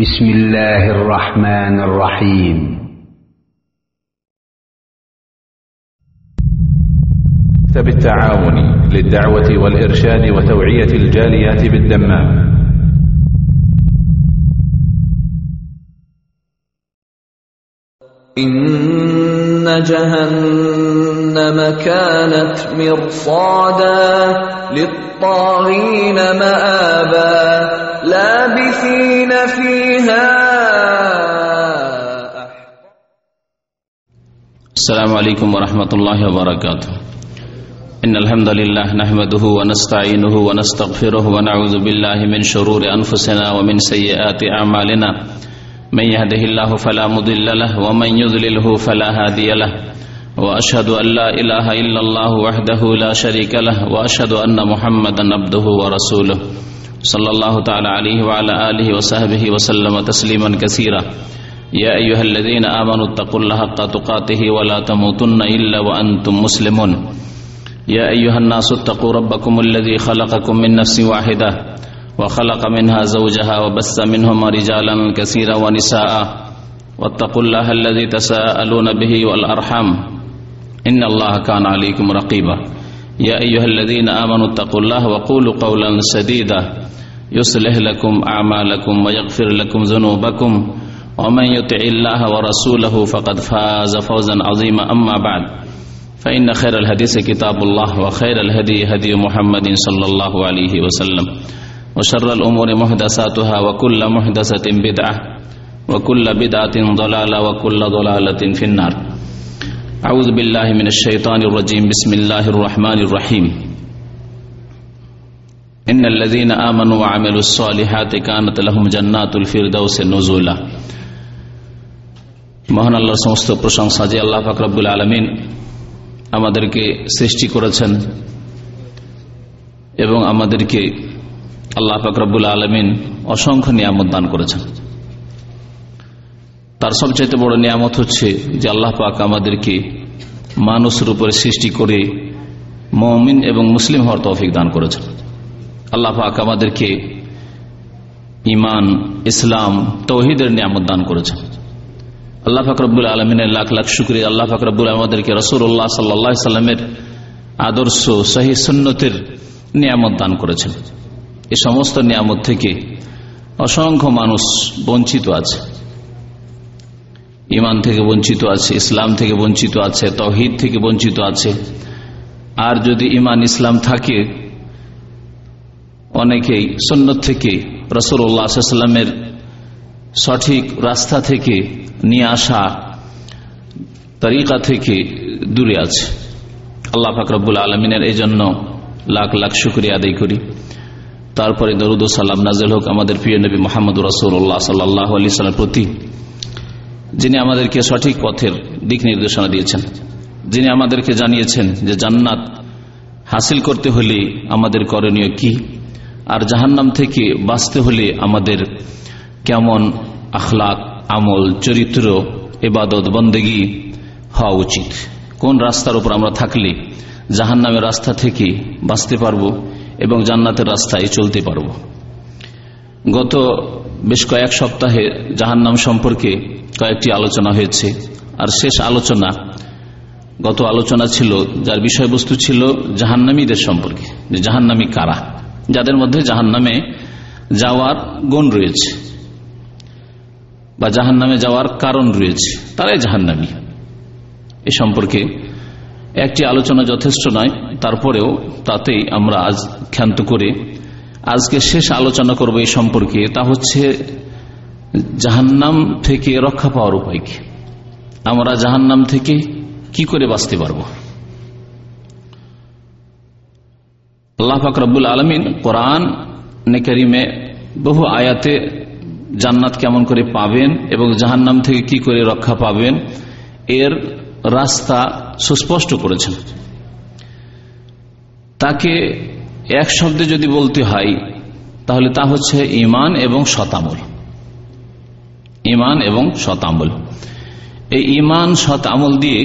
بسم الله الرحمن الرحيم. مكتب التعاون للدعوة والإرشاد وتوعية الجاليات بالدمام. إن جهنم كانت مرصادا للطاغين مآبا لابثين فيها السلام عليكم ورحمة الله وبركاته. إن الحمد لله نحمده ونستعينه ونستغفره ونعوذ بالله من شرور أنفسنا ومن سيئات أعمالنا. من يهده الله فلا مضل له ومن يضلله فلا هادي له. وأشهد أن لا إله إلا الله وحده لا شريك له وأشهد أن محمدا عبده ورسوله. صلى الله تعالى عليه وعلى آله وصحبه وسلم تسليما كثيرا. يا أيها الذين آمنوا اتقوا الله حق تقاته ولا تموتن إلا وأنتم مسلمون. يا أيها الناس اتقوا ربكم الذي خلقكم من نفس واحدة. وخلق منها زوجها وبث منهما رجالا كثيرا ونساء واتقوا الله الذي تساءلون به والأرحام. إن الله كان عليكم رقيبا. يا أيها الذين آمنوا اتقوا الله وقولوا قولا سديدا. يصلح لكم أعمالكم ويغفر لكم ذنوبكم. ومن يطع الله ورسوله فقد فاز فوزا عظيما. أما بعد فإن خير الحديث كتاب الله وخير الهدي هدي محمد صلى الله عليه وسلم. وشر الأمور محدثاتها وكل محدثة بدعة وكل بدعة ضلالة وكل ضلالة في النار أعوذ بالله من الشيطان الرجيم بسم الله الرحمن الرحيم إن الذين آمنوا وعملوا الصالحات كانت لهم جنات الفردوس نزولا মহান আল্লাহর সমস্ত প্রশংসা যে আল্লাহ ফাকরাবুল আলমিন আমাদেরকে সৃষ্টি করেছেন এবং আমাদেরকে আল্লাহ ফাকরাবুল আলমিন অসংখ্য নিয়ামত দান করেছেন। তার সবচাইতে বড় নিয়ামত হচ্ছে যে আল্লাহ পাক আমাদেরকে মানুষের উপরে সৃষ্টি করে মমিন এবং মুসলিম হওয়ার তৌফিক দান করেছেন। আল্লাহ পাক আমাদেরকে ইমান ইসলাম, তৌহিদের নিয়ামত দান করেছেন। আল্লাহ ফাকরবুল আলমিনের লাখ লাখ শুক্রিয়া। আল্লাহ ফাকরবুল আমাদেরকে রসুল্লাহ সাল্লা সাল্লামের আদর্শ, সহি সন্ন্যতের নিয়ামত দান করেছেন। এই সমস্ত নিয়ামত থেকে অসংখ্য মানুষ বঞ্চিত আছে। ইমান থেকে বঞ্চিত আছে, ইসলাম থেকে বঞ্চিত আছে, তহিদ থেকে বঞ্চিত আছে। আর যদি ইমান ইসলাম থাকে, অনেকেই সন্ন্যত থেকে রসুল্লাহামের সঠিক রাস্তা থেকে নিয়ে আসা তরিকা থেকে দূরে আছে। আল্লাহ ফাকরবুল আলমিনের এই জন্য লাখ লাখ শুক্রিয়া আদায় করি। তারপরে দরুদ সাল্লাম নাজল হোক আমাদের প্রিয় নবী মোহাম্মদ রসুল্লাহ সাল্লাহ আলি সাল্লাম প্রতি, যিনি আমাদেরকে সঠিক পথের দিক নির্দেশনা দিয়েছেন, যিনি আমাদেরকে জানিয়েছেন যে জান্নাত হাসিল করতে হলে আমাদের করণীয় কি, আর জাহান্নাম থেকে বাঁচতে হলে আমাদের কেমন আখলাক, আমল, চরিত্র এবাদত বন্দেগি হওয়া উচিত। কোন রাস্তার উপর আমরা থাকলে জাহান্নামের রাস্তা থেকে বাঁচতে পারব? এবং জান্নাতের রাস্তায় চলতে পারব। গত বেশ কয়েক সপ্তাহে জাহান্নাম সম্পর্কে কয়েকটি আলোচনা হয়েছে, আর শেষ আলোচনা, গত আলোচনা ছিল যার বিষয়বস্তু ছিল জাহান্নামীদের সম্পর্কে, যে জাহান্নামী কারা, যাদের মধ্যে জাহান্নামে যাওয়ার গুণ রয়েছে বা জাহান্নামে যাওয়ার কারণ রয়েছে, তারাই জাহান্নামী। এ সম্পর্কে একটি আলোচনা যথেষ্ট নয়, তারপরেও তাতেই আমরা আজ ক্ষান্ত করে আজকে শেষ আলোচনা করব এই সম্পর্কে, তা হচ্ছে জাহান্নাম থেকে রক্ষা পাওয়ার উপায় কি? আমরা জাহান্নাম থেকে কি করে বাঁচতে পারব? আল্লাহ ফাকরাবুল আলমিন কোরআন নেকারিমে বহু আয়াতে জান্নাত কেমন করে পাবেন এবং জাহান্নাম থেকে কি করে রক্ষা পাবেন, এর রাস্তা সুস্পষ্ট করেছেন। তাকে এক শব্দে যদি বলতে হয়, তাহলে তা হচ্ছে ইমান এবং শতামল ইমান এবং শতামল এই ইমান শত আমল দিয়ে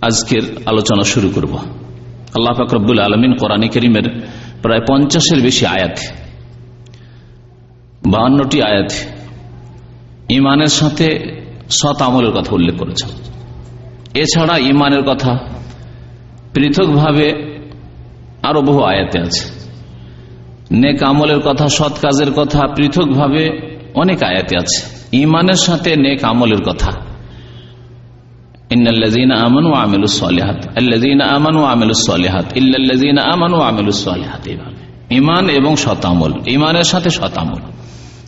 আজকের আলোচনা শুরু করব। আল্লাহ ফাকরবুল আলমিন কোরআন করিমের প্রায় পঞ্চাশের বেশি আয়াত, বাহান্নটি আয়াত ইমানের সাথে সৎ আমলের কথা উল্লেখ করেছেন। এছাড়া ইমানের কথা পৃথকভাবে আরও বহু আয়াতে আছে। নেক আমলের কথা, সৎ কাজের কথা পৃথকভাবে অনেক আয়াতে আছে। ইমানের সাথে নেক আমলের কথা। ইমান এবং শতামল ইমানের সাথে শতামল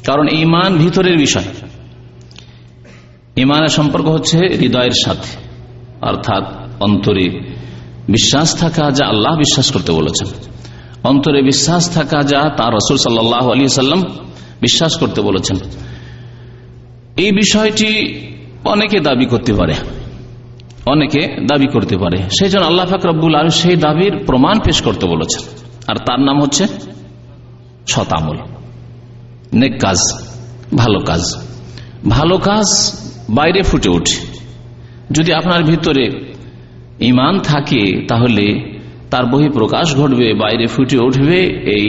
কারণ ইমান ভিতরের বিষয়। ইমানের সম্পর্ক হচ্ছে হৃদয়ের সাথে। অর্থাৎ অন্তরে বিশ্বাস থাকা যা আল্লাহ বিশ্বাস করতে বলেছেন। অন্তরে বিশ্বাস থাকা যা তার রসুল সাল্লাহ আলী সাল্লাম বিশ্বাস করতে বলেছেন। এই বিষয়টি অনেকে দাবি করতে পারে। অনেকে দাবি করতে পারে। সেই জন্য আল্লাহ ফাকরাবুল আলম সেই দাবির প্রমাণ পেশ করতে বলেছেন। আর তার নাম হচ্ছে শতামল নেক কাজ, ভালো কাজ। ভালো কাজ বাইরে ফুটে ওঠে। যদি আপনার ভিতরে ইমান থাকে, তাহলে তার বহি প্রকাশ ঘটবে, বাইরে ফুটে উঠবে এই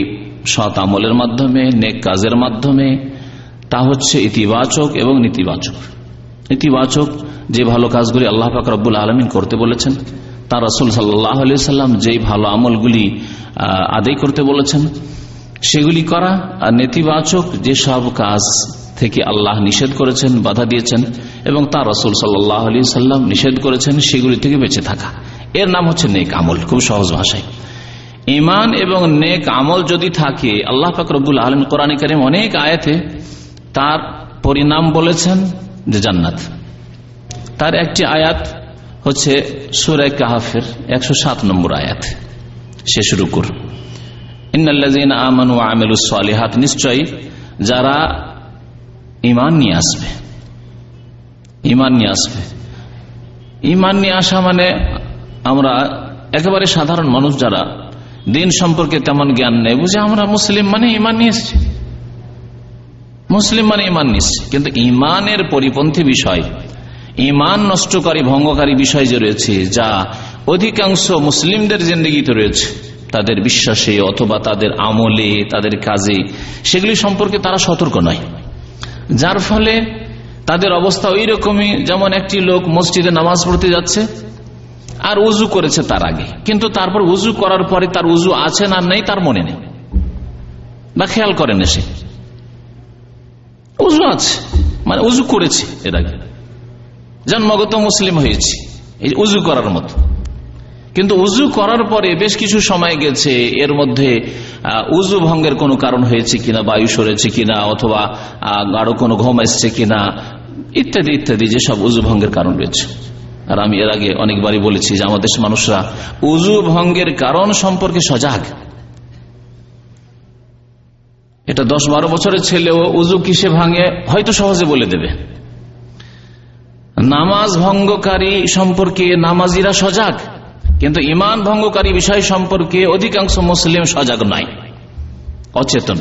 সৎ আমলের মাধ্যমে, নেক কাজের মাধ্যমে। তা হচ্ছে ইতিবাচক এবং নীতিবাচক। ইতিবাচক যে ভালো কাজগুলি আল্লাহ পাক রব্বুল আলমিন করতে বলেছেন তার রসুল সাল্লাহ সাল্লাম যেই ভালো আমলগুলি আদায় করতে বলেছেন, সেগুলি করা আর নেতিবাচক যেসব কাজ থেকে আল্লাহ নিষেধ করেছেন, বাধা দিয়েছেন এবং তার রসুল সাল্লাহ আলী সাল্লাম নিষেধ করেছেন সেগুলি থেকে বেঁচে থাকা। এর নাম হচ্ছে নেক আমল, খুব সহজ ভাষায়। ইমান এবং নেক আমল যদি থাকে, আল্লাহ ফাকরবুল আলম কোরআন করিম অনেক আয়াতে তার পরিণাম বলেছেন যে জান্নাত। তার একটি আয়াত হচ্ছে সুরাই কাহাফের একশো সাত নম্বর আয়াত। সে শুরু কর আমানু আমেলুসালিহাত নিশ্চয়ই যারা ইমান নিয়ে আসবে ইমান নিয়ে আসবে। ইমান নিয়ে আসা মানে আমরা একেবারে সাধারণ মানুষ যারা দিন সম্পর্কে তেমন জ্ঞান নেই। বুঝে আমরা মুসলিম মানে ইমান নিয়ে এসছি? মুসলিম মানে ইমান নিচ্ছে কিন্তু ইমানের পরিপন্থী বিষয়, ইমান নষ্টকারী, ভঙ্গকারী বিষয় যে রয়েছে, যা অধিকাংশ মুসলিমদের জিন্দগিতে রয়েছে, তাদের বিশ্বাসে অথবা তাদের আমলে, তাদের কাজে, সেগুলি সম্পর্কে তারা সতর্ক নয়। যার ফলে তাদের অবস্থা ওই রকমই যেমন একটি লোক মসজিদে নামাজ পড়তে যাচ্ছে আর উজু করেছে তার আগে। কিন্তু তারপর উজু করার পরে তার উজু আছে না নেই তার মনে নেই। বা খেয়াল করেন সে উজু আছে মানে উজু করেছে এর আগে। জন্মগত মুসলিম হয়েছে, এই উজু করার মতো। কিন্তু উজু করার পরে বেশ কিছু সময় গেছে, এর মধ্যে উজু ভঙ্গের কোনো কারণ হয়েছে কিনা, বায়ু সরেছে কিনা, অথবা আরও কোনো ঘুম এসছে কিনা, ইত্যাদি ইত্যাদি যেসব উজু ভঙ্গের কারণ রয়েছে। আর আমি এর আগে অনেকবারই বলেছি যে আমাদের মানুষরা উজু ভঙ্গের কারণ সম্পর্কে সজাগ। এটা দশ বারো বছরের ছেলেও উজু কিসে ভাঙে, হয়তো সহজে বলে দেবে। নামাজ ভঙ্গকারী সম্পর্কে নামাজিরা সজাগ। কিন্তু ইমান ভঙ্গকারী বিষয় সম্পর্কে অধিকাংশ মুসলিম সজাগ নাই, অচেতন।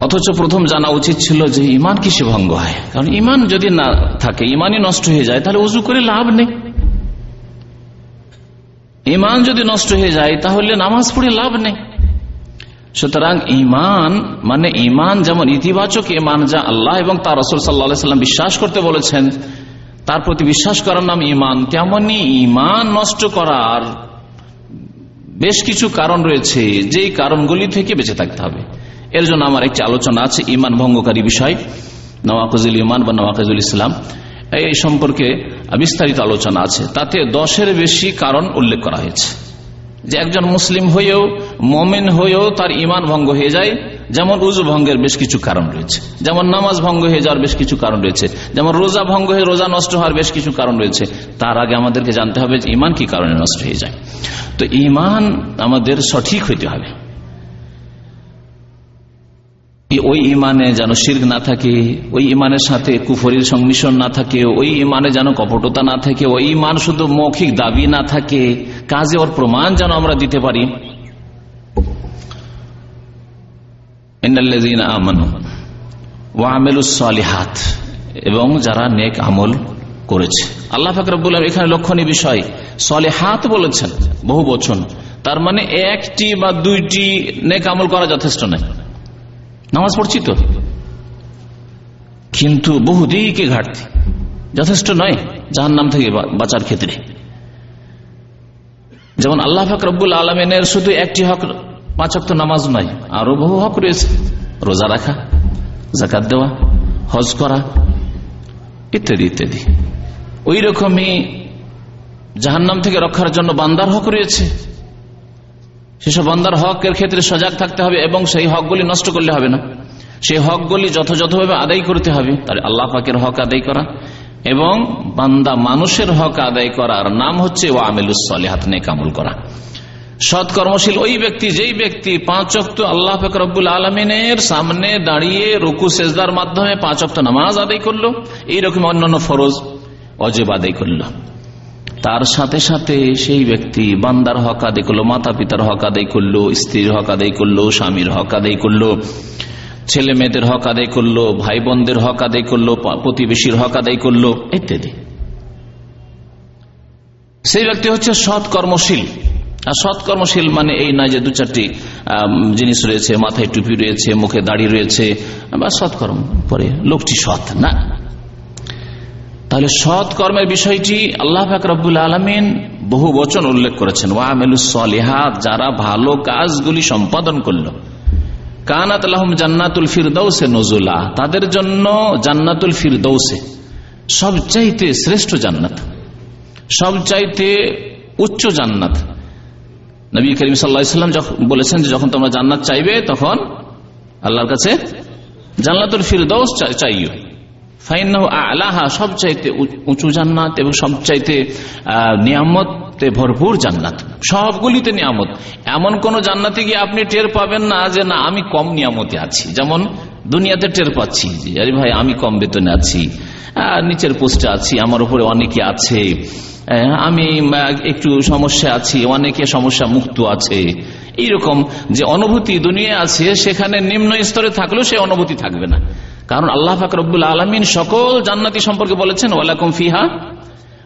অথচ প্রথম জানা উচিত ছিল যে ইমান কিসে ভঙ্গ হয়? কারণ ইমান যদি না থাকে, ইমানই নষ্ট হয়ে যায়, তাহলে উজু করে লাভ নেই। ইমান যদি নষ্ট হয়ে যায়, তাহলে নামাজ পড়ে লাভ নেই। সুতরাং ইমান মানে ইমান যেমন ইতিবাচক ইমান যা আল্লাহ এবং তার রসুল সাল্লা সাল্লাম বিশ্বাস করতে বলেছেন তার প্রতি বিশ্বাস করার নাম ইমান তেমনি ইমান নষ্ট করার বেশ কিছু কারণ রয়েছে, যেই কারণগুলি থেকে বেঁচে থাকতে হবে। এর জন্য আমার একটি আলোচনা আছে ইমান ভঙ্গকারী বিষয়, নওয়াকুজুল ইমান বা নওয়াকুজুল ইসলাম। এই সম্পর্কে বিস্তারিত আলোচনা আছে। তাতে দশের বেশি কারণ উল্লেখ করা হয়েছে। যে একজন মুসলিম হয়েও, মমিন হয়েও তার ইমান ভঙ্গ হয়ে যায় যেমন উজু ভঙ্গের বেশ কিছু কারণ রয়েছে, যেমন নামাজ ভঙ্গ হয়ে যাওয়ার বেশ কিছু কারণ রয়েছে, যেমন রোজা ভঙ্গ হয়ে রোজা নষ্ট হওয়ার বেশ কিছু কারণ রয়েছে, তার আগে আমাদেরকে জানতে হবে যে ইমান কি কারণে নষ্ট হয়ে যায়। তো ইমান আমাদের সঠিক হইতে হবে। ওই ইমানে যেন শির্ক না থাকে, ওই ইমানের সাথে কুফরির সংমিশ্রণ না থাকে, ওই ইমানে যেন কপটতা না থাকে, ওই ইমান শুধু মৌখিক দাবি না থাকে, কাজে ওর প্রমাণ যেন আমরা দিতে পারি। এবং যারা নেক আমল করেছে। আল্লাহ ফাকরাবুল এখানে লক্ষণীয় বিষয়, সলেহাত বলেছেন বহু বচন, তার মানে একটি বা দুইটি নেক আমল করা যথেষ্ট নয়। নামাজ পড়ছি তো? কিন্তু বহুদিকে ঘাটতি, যথেষ্ট নয় যাহার নাম থেকে বাঁচার ক্ষেত্রে। যেমন আল্লাহ হক রব্বুল আলমিনের শুধু একটি হক পাঁচক তো নামাজ নয় আরও বহু হক রয়েছে। রোজা রাখা জাকাত দেওয়া, হজ করা, ইত্যাদি ইত্যাদি। ওই রকমই জাহান্নাম থেকে রক্ষার জন্য বান্দার হক রয়েছে। সেসব বান্দার হকের ক্ষেত্রে সজাগ থাকতে হবে এবং সেই হকগুলি নষ্ট করলে হবে না। সেই হকগুলি যথাযথভাবে আদায় করতে হবে তার আল্লাহ পাকের হক আদায় করা এবং বান্দা মানুষের হক আদায় করার নাম হচ্ছে ও আমিলুসলেহাত কামুল করা। সৎ কর্মশীল ওই ব্যক্তি, যেই ব্যক্তি পাঁচ অক্ত আল্লাহ ফকরবুল আলমিনের সামনে দাঁড়িয়ে রুকু, সেজদার মাধ্যমে পাঁচ অক্ত নামাজ আদায় করল, এইরকম অন্যান্য ফরজ অজেব আদায় করল। তার সাথে সাথে সেই ব্যক্তি বান্দার হক আদায় করল মাতা পিতার হক আদায় করল, স্ত্রীর হক আদায় করল, স্বামীর হক আদায় করল ছেলে মেয়েদের হক আদায় করল ভাই বোনদের হক আদায় করল, প্রতিবেশীর হক আদায় করল, ইত্যাদি। সেই ব্যক্তি হচ্ছে সৎ কর্মশীল আর সৎ কর্মশীল মানে এই নয় যে দু চারটি জিনিস রয়েছে, মাথায় টুপি রয়েছে, মুখে দাড়ি রয়েছে, বা সৎকর্ম পরে লোকটি সৎ, না। তাহলে সৎ কর্মের বিষয়টি আল্লাহ ফাকরাবুল আলমিন বহু বচন উল্লেখ করেছেন। ওয়ামেলুসলিহাত যারা ভালো কাজগুলি সম্পাদন করল। কানাত জান্নাতুল ফিরদৌসে নজুলা, তাদের জন্য জান্নাতুল ফিরদৌসে সবচাইতে শ্রেষ্ঠ জান্নাত, সবচাইতে উচ্চ জান্নাত। নবী করিম সাল্লাম বলেছেন যে যখন তোমরা জান্নাত চাইবে, তখন আল্লাহর কাছে জান্নাতুল ফিরদৌস চাইও। আলাহা, সবচাইতে উঁচু জান্নাত এবং সবচাইতে নিয়ামতে ভরপুর জান্নাত। সবগুলিতে নিয়ামত। এমন কোন জান্নাতে গিয়ে আপনি টের পাবেন না যে, না, আমি কম নিয়ামতে আছি। যেমন দুনিয়াতে টের পাচ্ছি যে, আরে ভাই, আমি কম বেতনে আছি। নিচের পোস্টে আছি, আমার উপরে অনেকে আছে। আমি একটু সমস্যা আছি, অনেকে সমস্যা মুক্ত আছে। এইরকম যে অনুভূতি দুনিয়া আছে, সেখানে নিম্ন স্তরে থাকলেও সে অনুভূতি থাকবে না। কারণ আল্লাহ ফাকরুল আলমিন সকল জান্নাতি সম্পর্কে বলেছেন, ওয়ালাকুম ফিহা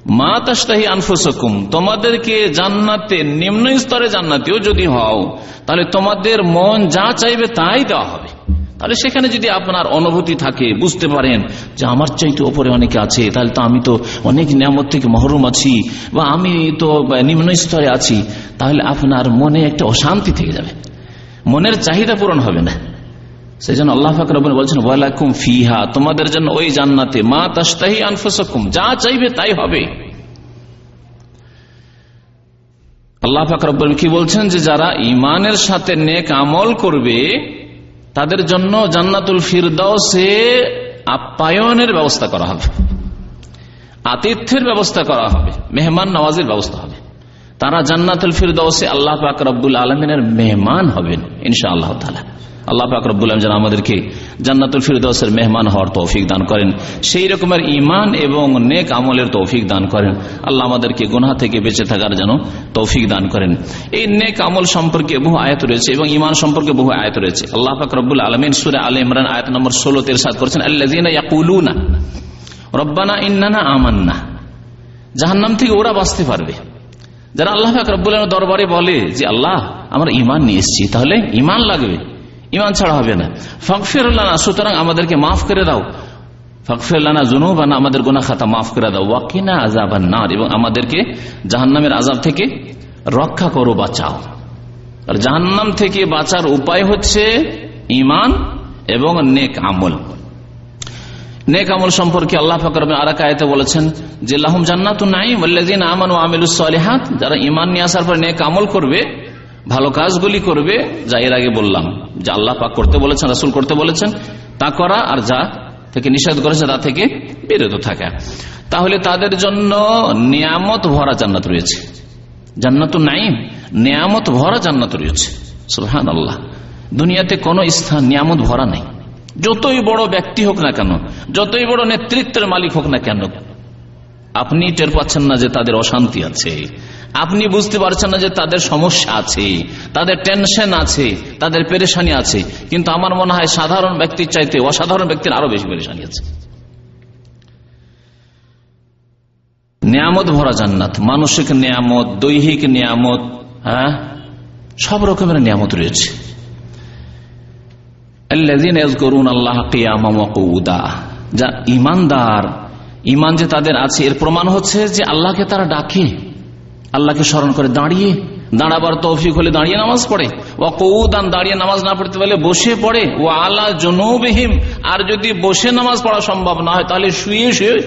মা তাস্তাহি আনফুসকুম। তোমাদেরকে জান্নাতে নিম্ন স্তরে জান্নাতিও যদি হও, তাহলে তোমাদের মন যা চাইবে তাই দেওয়া হবে। তাহলে সেখানে যদি আপনার অনুভূতি থাকে, বুঝতে পারেন যে আমার চাইতে ওপরে অনেকে আছে, তাহলে তো আমি তো অনেক নিয়ামত থেকে মহরুম আছি বা আমি তো নিম্ন স্তরে আছি, তাহলে আপনার মনে একটা অশান্তি থেকে যাবে। মনের চাহিদা পূরণ হবে না। সেই জন্য আল্লাহ ফাকর বলছেন, ওয়ালাকুম ফিহা তোমাদের জন্য ওই জান্নাতে, মা তাস্তাহি আনফুসকুম যা চাইবে তাই হবে। আল্লাহ ফাকর কি বলছেন? যে যারা ইমানের সাথে নেক আমল করবে তাদের জন্য জান্নাতুল ফিরদাউসে আপ্যায়নের ব্যবস্থা করা হবে। আতিথ্যের ব্যবস্থা করা হবে, মেহমান নওয়াজের ব্যবস্থা হবে। তারা জান্নাতুল ফিরদাউসে আল্লাহ পাক রব্বুল আলমিনের মেহমান হবেন ইনশা আল্লাহ তালা আল্লাহ আলম যেন আমাদেরকে জান্নাতুল ফিরদৌসের মেহমান হওয়ার তৌফিক দান করেন। সেই রকমের ইমান এবং নেক আমলের তৌফিক দান করেন। আল্লাহ আমাদেরকে গুনা থেকে বেঁচে থাকার যেন তৌফিক দান করেন। এই নেক আমল সম্পর্কে বহু আয়ত রয়েছে এবং ইমান সম্পর্কে বহু আয়ত রয়েছে। আল্লাহ পাক রব্বুল আলমিন সুরে আল ইমরান আয়ত নম্বর ষোলো তের সাত করেছেন আল্লাহ রব্বানা ইন্নানা আমান্না জাহান্নাম থেকে ওরা বাঁচতে পারবে। যারা আল্লাহ পাক দরবারে বলে যে, আল্লাহ, আমরা ইমান নিয়ে এসছি, তাহলে ইমান লাগবে। ইমান ছাড়া হবে না। ফকফিরানা সুতরাং আমাদেরকে মাফ করে দাও। ফকফিরানা জুনুবানা আমাদের গোনা খাতা মাফ করে দাও। ওয়াকিনা আজাবান নার, এবং আমাদেরকে জাহান্নামের আজাব থেকে রক্ষা করো, বাঁচাও। আর জাহান্নাম থেকে বাঁচার উপায় হচ্ছে ইমান এবং নেক আমল। নেক আমল সম্পর্কে আল্লাহ ফাকর আরাকায়তে বলেছেন যে, লাহুম জান্নাত নাই আমান ও আমিলুসলিহাত যারা ইমান নিয়ে আসার পর নেক আমল করবে ভালো কাজগুলি করবে, যা এর আগে বললাম। যা আল্লাহ পাক করতে বলেছেন, রাসুল করতে বলেছেন, তা করা আর যা থেকে নিষেধ করেছে, তা থেকে বিরত থাকা। তাহলে তাদের জন্য নিয়ামত ভরা জান্নাত রয়েছে। জান্নাত নাই নিয়ামত ভরা জান্নাত রয়েছে। সুহান আল্লাহ দুনিয়াতে কোন স্থান নিয়ামত ভরা নেই। যতই বড় ব্যক্তি হোক না কেন, যতই বড় নেতৃত্বের মালিক হোক না কেন, আপনি টের পাচ্ছেন না যে তাদের অশান্তি আছে। আপনি বুঝতে পারছেন না যে তাদের সমস্যা আছে, তাদের টেনশন আছে, তাদের পেরেশানি আছে, কিন্তু আমার মনে হয় সাধারণ ব্যক্তির চাইতে অসাধারণ ব্যক্তির আরও বেশি পেরেশানি আছে। নিয়ামত ভরা জান্নাত, মানসিক নিয়ামত, দৈহিক নিয়ামত হ্যাঁ? সব রকমের নিয়ামত রয়েছে। যা ইমানদার ইমান যে তাদের আছে, এর প্রমাণ হচ্ছে যে আল্লাহকে তারা ডাকে। আল্লাহকে স্মরণ করে দাঁড়িয়ে, দাঁড়াবার তৌফিক হলে দাঁড়িয়ে নামাজ পড়ে। ও কৌদান দাঁড়িয়ে নামাজ না পড়তে পারলে বসে পড়ে। ও আল্লাহ জনবিহীম, আর যদি বসে নামাজ পড়া সম্ভব না হয়, তাহলে শুয়ে শুয়ে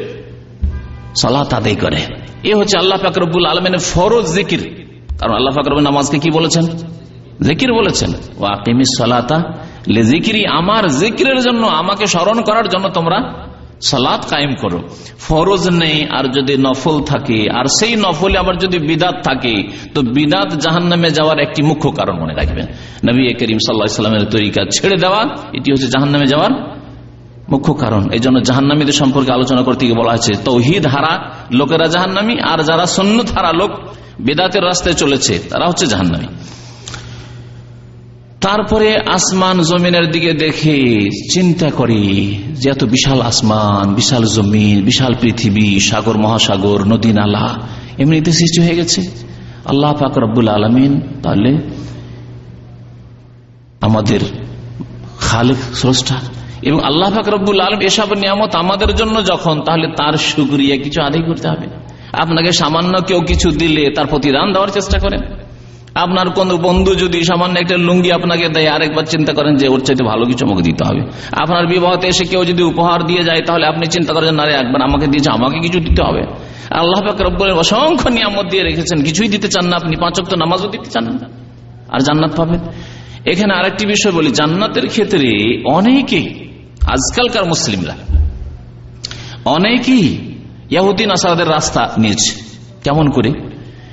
সালাত আদায় করে। এ হচ্ছে আল্লাহ ফাকরবুল আলমেনের ফরজ জিকির। কারণ আল্লাহ ফাকরব নামাজকে কি বলেছেন? জিকির বলেছেন। ও আকিমি সালাতা, লে জিকিরি আমার জিকিরের জন্য, আমাকে স্মরণ করার জন্য তোমরা সালাত কায়েম করো। ফরজ নেই আর যদি নফল থাকে। আর সেই নফলে আবার যদি বিদাত থাকে, তো বিদাত জাহান নামে যাওয়ার একটি মুখ্য কারণ মনে রাখবেন। নবী করিম সাল্লাহামের তরিকা ছেড়ে দেওয়া, এটি হচ্ছে জাহান নামে যাওয়ার মুখ্য কারণ। এই জন্য জাহান্নামীদের সম্পর্কে আলোচনা করতে গিয়ে বলা হয়েছে, তৌহিদ হারা লোকেরা জাহান্নামী, আর যারা সন্ন্যত হারা লোক, বেদাতের রাস্তায় চলেছে, তারা হচ্ছে জাহান্নামী। তারপরে আসমান জমিনের দিকে দেখে চিন্তা করি যে এত বিশাল আসমান, বিশাল জমিন, বিশাল পৃথিবী, সাগর, মহাসাগর, নদী, নালা, এমনিতে সৃষ্টি হয়ে গেছে। আল্লাহ পাক রব্বুল আলমিন তাহলে আমাদের খালেক, স্রষ্টা এবং আল্লাহ পাক রব্বুল আলম এসব নিয়ামত আমাদের জন্য যখন, তাহলে তার সুক্রিয়া কিছু আদায় করতে হবে। আপনাকে সামান্য কেউ কিছু দিলে তার প্রতিদান দেওয়ার চেষ্টা করেন। আপনার কোন বন্ধু যদি সামান্য একটা লুঙ্গি আপনাকে দেয়, আরেকবার চিন্তা করেন যে ওর চাইতে ভালো কিছু আমাকে দিতে হবে। আপনার বিবাহতে এসে কেউ যদি উপহার দিয়ে যায়, তাহলে আপনি চিন্তা করেন না একবার আমাকে দিয়েছে, আমাকে কিছু দিতে হবে। আল্লাহ রব্বুলের অসংখ্য নিয়ামত দিয়ে রেখেছেন, কিছুই দিতে চান না, আপনি পাঁচক তো নামাজও দিতে চান না। আর জান্নাত পাবেন। এখানে আরেকটি বিষয় বলি, জান্নাতের ক্ষেত্রে অনেকে, আজকালকার মুসলিমরা, অনেকেই ইয়াহুদ্দিন আসাদের রাস্তা নিয়েছে। কেমন করে?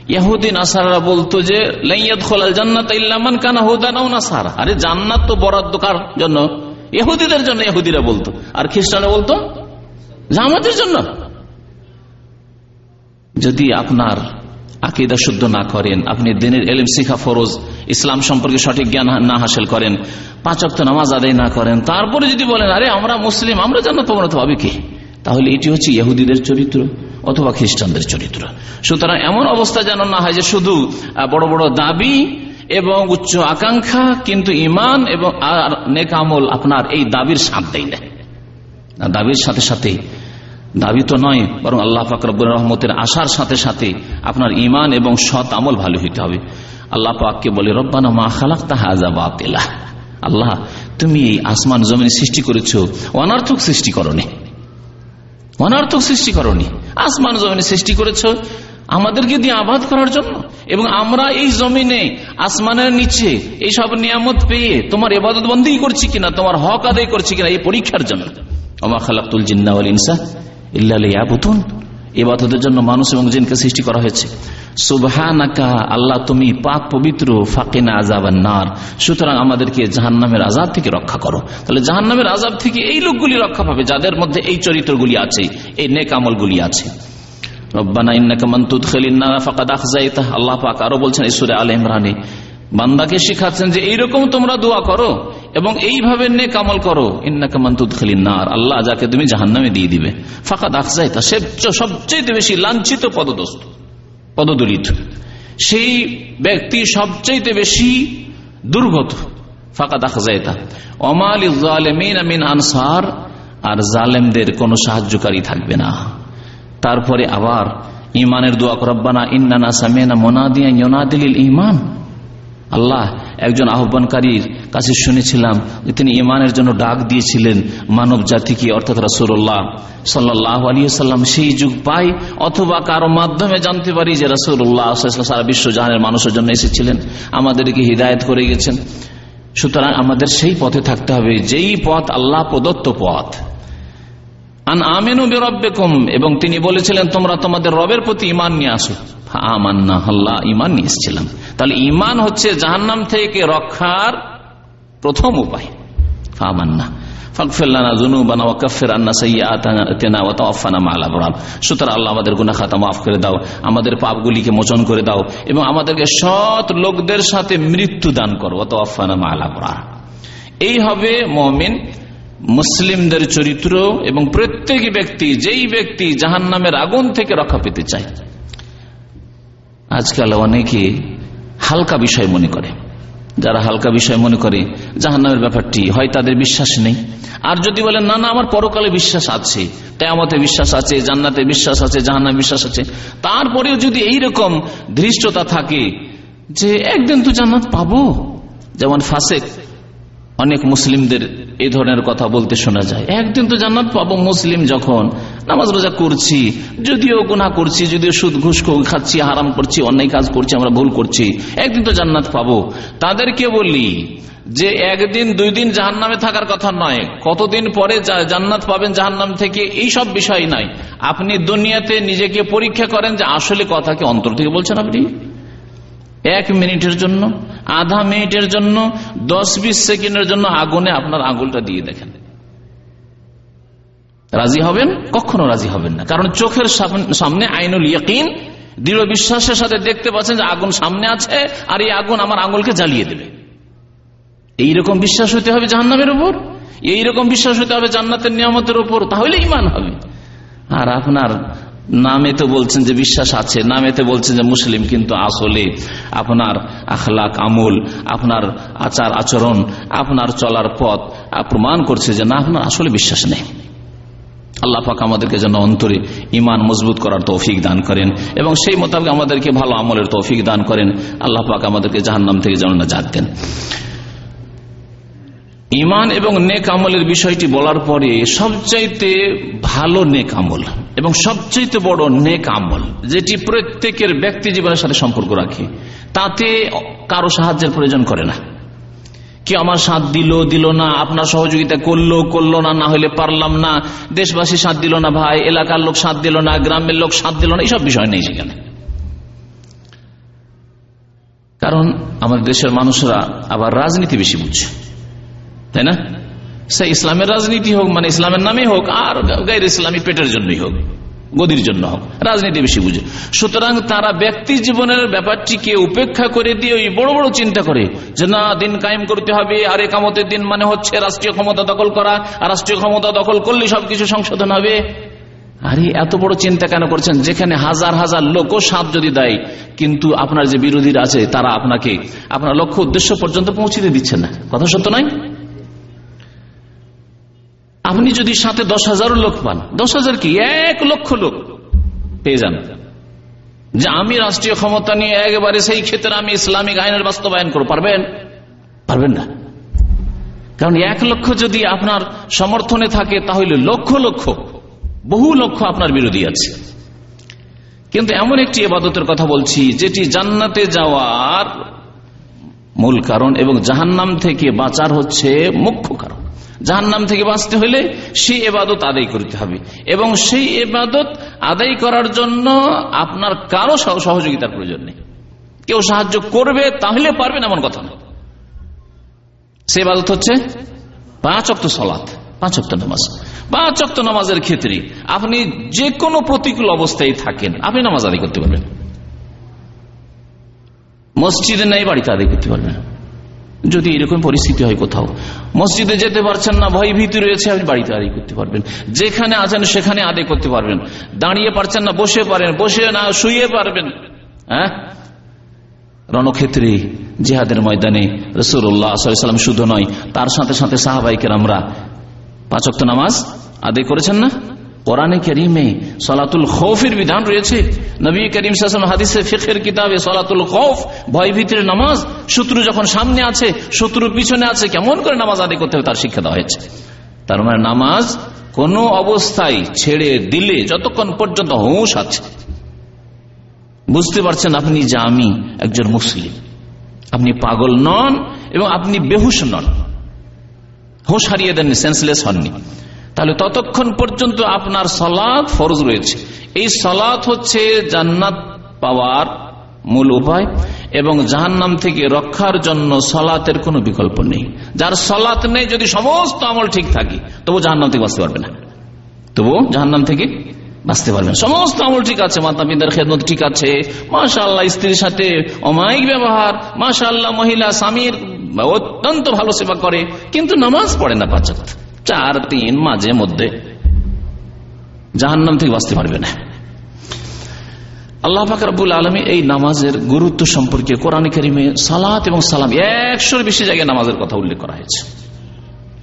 ইয়াহুদ্দিন আসারা বলতো যে লাইয়াদ খোলাল জান্নাত ইল্লামান কানা হুদানাও নাসারা। আরে জান্নাত তো বরাদ্দ কার জন্য? ইহুদিদের জন্য ইহুদিরা বলতো। আর খ্রিস্টানরা বলতো আমাদের জন্য। যদি আপনার আকিদা শুদ্ধ না করেন, আপনি দিনের এলিম, শিখা, ফরোজ, ইসলাম সম্পর্কে সঠিক জ্ঞান না হাসিল করেন পাঁচক্ত নামাজ আদায় না করেন, তারপরে যদি বলেন, আরে আমরা মুসলিম, আমরা জানো তোমরা তো হবে কি? তাহলে এটি হচ্ছে ইহুদিদের চরিত্র। অথবা খ্রিস্টানদের চরিত্র। সুতরাং এমন অবস্থা যেন না হয় যে শুধু বড় বড় দাবি এবং উচ্চ আকাঙ্ক্ষা, কিন্তু ইমান এবং আর নেকামল আপনার এই দাবির সাথ দেয় না। দাবির সাথে সাথে, দাবি তো নয়, বরং আল্লাহ ফাকরবুল রহমতের আশার সাথে সাথে আপনার ইমান এবং সৎ আমল ভালো হইতে হবে। আল্লাহ পাককে বলে, রব্বানা মা খালাক তাহাজা আল্লাহ, তুমি এই আসমান জমিন সৃষ্টি করেছ, অনার্থক সৃষ্টি করনি। অনার্থক সৃষ্টি করনি। আসমান জমিনে সৃষ্টি করেছ, আমাদেরকে দিয়ে আবাদ করার জন্য। এবং আমরা এই জমিনে, আসমানের নিচে এই সব নিয়ামত পেয়ে তোমার এবাদত বন্দী করছি কিনা, তোমার হক আদায় করছি কিনা, এই পরীক্ষার জন্য। আমার খালাকুল জিন্না ইনসা ইবুতুন এবাদতের জন্য মানুষ এবং জিনকে সৃষ্টি করা হয়েছে। সুবহানাকা, আল্লাহ তুমি পাক পবিত্র, ফাকিনা আজাবান নার। সুতরাং আমাদেরকে জাহান্নামের আজাব থেকে রক্ষা করো। তাহলে জাহান্নামের আজাব থেকে এই লোকগুলি রক্ষা পাবে, যাদের মধ্যে এই চরিত্রগুলি আছে, এই নেক আমলগুলি আছে। আল্লাহ পাক আরও বলছেন সূরা আলে ইমরানে, বান্দাকে শিখাচ্ছেন যে এইরকম তোমরা দোয়া করো এবং এইভাবে নে কামল করো। ইন্নাকা মান তুদখিলিন নার। আল্লাহ যাকে তুমি জাহান্নামে দিয়ে দিবে। ফাকাদ আখজাইতা। সে সবচেয়ে বেশি লাঞ্ছিত পদদস্ত, পদদলিত। সেই ব্যক্তি সবচেয়ে বেশি দুর্গত ফাঁকা দেখা যায় তা অমাল মিন আনসার। আর জালেমদের কোনো সাহায্যকারী থাকবে না। তারপরে আবার ইমানের দোয়া রব্বানা ইন্নানা সামেনা মোনাদিয়া ইমান আল্লাহ একজন আহ্বানকারীর কাছে শুনেছিলাম তিনি ইমানের জন্য ডাক দিয়েছিলেন মানব জাতিকে, অর্থাৎ রাসুল্লাহ সাল্লাহ আলিয়াল্লাম সেই যুগ পাই অথবা কারও মাধ্যমে জানতে পারি যে রাসুল্লাহ সারা বিশ্ব জাহানের মানুষের জন্য এসেছিলেন, আমাদেরকে হৃদায়ত করে গেছেন। সুতরাং আমাদের সেই পথে থাকতে হবে, যেই পথ আল্লাহ প্রদত্ত পথ। আন আমেনু এবং তিনি বলেছিলেন, তোমরা তোমাদের রবের প্রতি ইমান নিয়ে আসো। আমান্না আল্লাহ ইমান নিয়ে এসেছিলাম তাহলে ইমান হচ্ছে জাহান্নাম থেকে রক্ষার প্রথম উপায়। আমান্না আমাদের পাপগুলিকে মোচন করে দাও, এবং আমাদেরকে সৎ লোকদের সাথে মৃত্যু দান করো এই হবে মমিন মুসলিমদের চরিত্র এবং প্রত্যেক ব্যক্তি, যেই ব্যক্তি জাহান নামের আগুন থেকে রক্ষা পেতে চায়। আজকাল অনেকে হালকা বিষয় মনে করে। যারা হালকা বিষয় মনে করে, জাহান্নামের ব্যাপারটি হয় তাদের বিশ্বাস নেই। আর যদি বলেন, না না, আমার পরকালে বিশ্বাস আছে তেমতে বিশ্বাস আছে, জান্নাতে বিশ্বাস আছে, জাহান্নামে বিশ্বাস আছে। তারপরেও যদি এই রকম ধৃষ্টতা থাকে যে, একদিন তো জান্নাত পাবো। যেমন ফাসেক অনেক মুসলিমদের এই ধরনের কথা বলতে শোনা যায়। একদিন তো জান্নাত পাবো মুসলিম যখন নামাজ রোজা করছি, যদিও গুণা করছি, যদিও সুদ ঘুষ খাচ্ছি, হারাম করছি, অন্যায় কাজ করছি, আমরা ভুল করছি, একদিন তো জান্নাত পাবো। তাদেরকে বলি যে একদিন, দুই দিন জাহান নামে থাকার কথা নয়, কতদিন পরে জান্নাত পাবেন জাহান নাম থেকে, এই সব বিষয় নাই। আপনি দুনিয়াতে নিজেকে পরীক্ষা করেন যে আসলে কথা কি অন্তর থেকে বলছেন আপনি? এক মিনিটের জন্য, আধা মিনিটের জন্য, দশ বিশ সেকেন্ডের জন্য আগুনে আপনার আঙুলটা দিয়ে দেখেন। রাজি হবেন? কখনো রাজি হবেন না। কারণ চোখের সামনে আইনুল ইয়কিন, দৃঢ় বিশ্বাসের সাথে দেখতে পাচ্ছেন যে আগুন সামনে আছে, আর এই আগুন আমার আঙুলকে জ্বালিয়ে দেবে। এইরকম বিশ্বাস হতে হবে জাহান্নামের উপর? এইরকম বিশ্বাস হতে হবে জান্নাতের নিয়ামতের উপর? তাহলে ইমান হবে। আর আপনার নামে তো বলছেন যে বিশ্বাস আছে, নামে তো বলছেন যে মুসলিম, কিন্তু আসলে আপনার আখলাক আমল, আপনার আচার আচরণ, আপনার চলার পথ প্রমাণ করছে যে না, আপনার আসলে বিশ্বাস নেই। আল্লাহ পাক আমাদেরকে যেন অন্তরে ইমান মজবুত করার তৌফিক দান করেন এবং সেই মোতাবেক আমাদেরকে ভালো আমলের তৌফিক দান করেন। আল্লাহ পাক আমাদেরকে জাহান্নাম থেকে যেন না জাত দেন। ইমান এবং নেক আমলের বিষয়টি বলার পরে সবচাইতে ভালো নেক আমল এবং সবচাইতে বড় নেক আমল যেটি প্রত্যেকের ব্যক্তি জীবনের সাথে সম্পর্ক রাখে, তাতে কারও সাহায্যের প্রয়োজন করে না। কি আমার সাথ দিল দিল না, আপনার সহযোগিতা করল করল না না হলে পারলাম না, দেশবাসী সাথ দিল না ভাই, এলাকার লোক সাথ দিল না, গ্রামের লোক সাথ দিল না এইসব বিষয় নেই সেখানে। কারণ আমাদের দেশের মানুষরা আবার রাজনীতি বেশি বুঝছে তাই না? সে ইসলামের রাজনীতি হোক মানে ইসলামের নামে হোক, আর গাইর ইসলামী পেটের জন্যই হোক গদির জন্য হোক রাজনীতি বেশি বুঝে সুতরাং তারা ব্যক্তি জীবনের ব্যাপারটিকে উপেক্ষা করে দিয়ে ওই বড় বড় চিন্তা করে যে না দিন কায়েম করতে হবে আর একামতের দিন মানে হচ্ছে রাষ্ট্রীয় ক্ষমতা দখল করা রাষ্ট্রীয় ক্ষমতা দখল করলে সবকিছু সংশোধন হবে আরে এত বড় চিন্তা কেন করছেন যেখানে হাজার হাজার লোকও সাপ যদি দেয় কিন্তু আপনার যে বিরোধীরা আছে তারা আপনাকে আপনার লক্ষ্য উদ্দেশ্য পর্যন্ত পৌঁছে দিচ্ছে না কথা সত্য নয় আপনি যদি সাথে দশ হাজার লোক পান, দশ হাজার কি? এক লক্ষ লোক পেয়ে যান। যে আমি রাষ্ট্রীয় ক্ষমতা নিয়ে একেবারে সেই ক্ষেত্রে আমি ইসলামিক আইনের বাস্তবায়ন করব, পারবেন? পারবেন না। কারণ এক লক্ষ যদি আপনার সমর্থনে থাকে, তাহলে লক্ষ লক্ষ, বহু লক্ষ আপনার বিরোধী আছে। কিন্তু এমন একটি এবাদতের কথা বলছি, যেটি জান্নাতে যাওয়ার মূল কারণ এবং জাহান্নাম থেকে বাঁচার হচ্ছে মুখ্য কারণ। জাহান্নাম থেকে বাঁচতে হলে সেই এবাদত আদায় করতে হবে। এবং সেই এবাদত আদায় করার জন্য আপনার কারও সহযোগিতার প্রয়োজন নেই। কেউ সাহায্য করবে, তাহলে পারবেন এমন কথা না। সে এবাদত হচ্ছে পাঁচ অক্ত সলাৎ পাঁচ অক্ত নামাজ। পাঁচ অক্ত নামাজের ক্ষেত্রে আপনি যে কোনো প্রতিকূল অবস্থায় থাকেন, আপনি নামাজ আদায় করতে পারবেন। মসজিদে নেই, বাড়িতে আদায় করতে পারবেন। যদি এরকম পরিস্থিতি হয় কোথাও। মসজিদে যেতে পারছেন না, ভয় ভীতি রয়েছে, আপনি বাড়িতে আদায় করতে পারবেন। যেখানে আছেন সেখানে আদায় করতে পারবেন। দাঁড়িয়ে পারছেন না, বসে পারেন, বসে না, শুয়ে পারবেন। হ্যাঁ? রণক্ষেত্রে, জিহাদের ময়দানে সাল্লাম শুধু নয়, তার সাথে সাথে সাহাবাইকের আমরা পাঁচক্ত নামাজ আদায় করেছেন না? কোরআনে করিমে সলাতুল খৌফের বিধান রয়েছে। নবী করিম হাদিসে ফিখের কিতাবে সলাতুল খৌফ ভয় ভীতির নামাজ, শত্রু যখন সামনে আছে, শত্রুর পিছনে আছে, কেমন করে নামাজ আদায় করতে হবে তার শিক্ষা দেওয়া হয়েছে। তার মানে নামাজ কোন অবস্থায় ছেড়ে দিলে যতক্ষণ পর্যন্ত হুঁশ আছে। বুঝতে পারছেন আপনি যে আমি একজন মুসলিম। আপনি পাগল নন এবং আপনি বেহুশ নন। হুঁশ হারিয়ে দেননি সেন্সলেস হননি। তাহলে ততক্ষণ পর্যন্ত আপনার সলাদ ফরজ রয়েছে। এই সলাদ হচ্ছে জান্নাত পাওয়ার মূল উপায় এবং জাহান্নাম থেকে রক্ষার জন্য সলাতের কোনো বিকল্প নেই। যার সলাত নেই, যদি সমস্ত আমল ঠিক থাকে, তবু জাহান্নাম থেকে বাঁচতে পারবে না। তবু জাহান্নাম থেকে বাঁচতে পারবেন সমস্ত আমল ঠিক আছে মাতা পিতার খেদমত ঠিক আছে মাশা আল্লাহ স্ত্রীর সাথে অমায়িক ব্যবহার মাশা আল্লাহ মহিলা স্বামীর অত্যন্ত ভালো সেবা করে, কিন্তু নামাজ পড়ে না পাঁচ চার তিন মাঝে মধ্যে জাহান্নাম থেকে বাঁচতে পারবে না। আল্লাহ ফাকরাবুল আলমী এই নামাজের গুরুত্ব সম্পর্কে কোরআন করিমে সালাত এবং সালাম একশোর বেশি জায়গায় নামাজের কথা উল্লেখ করা হয়েছে।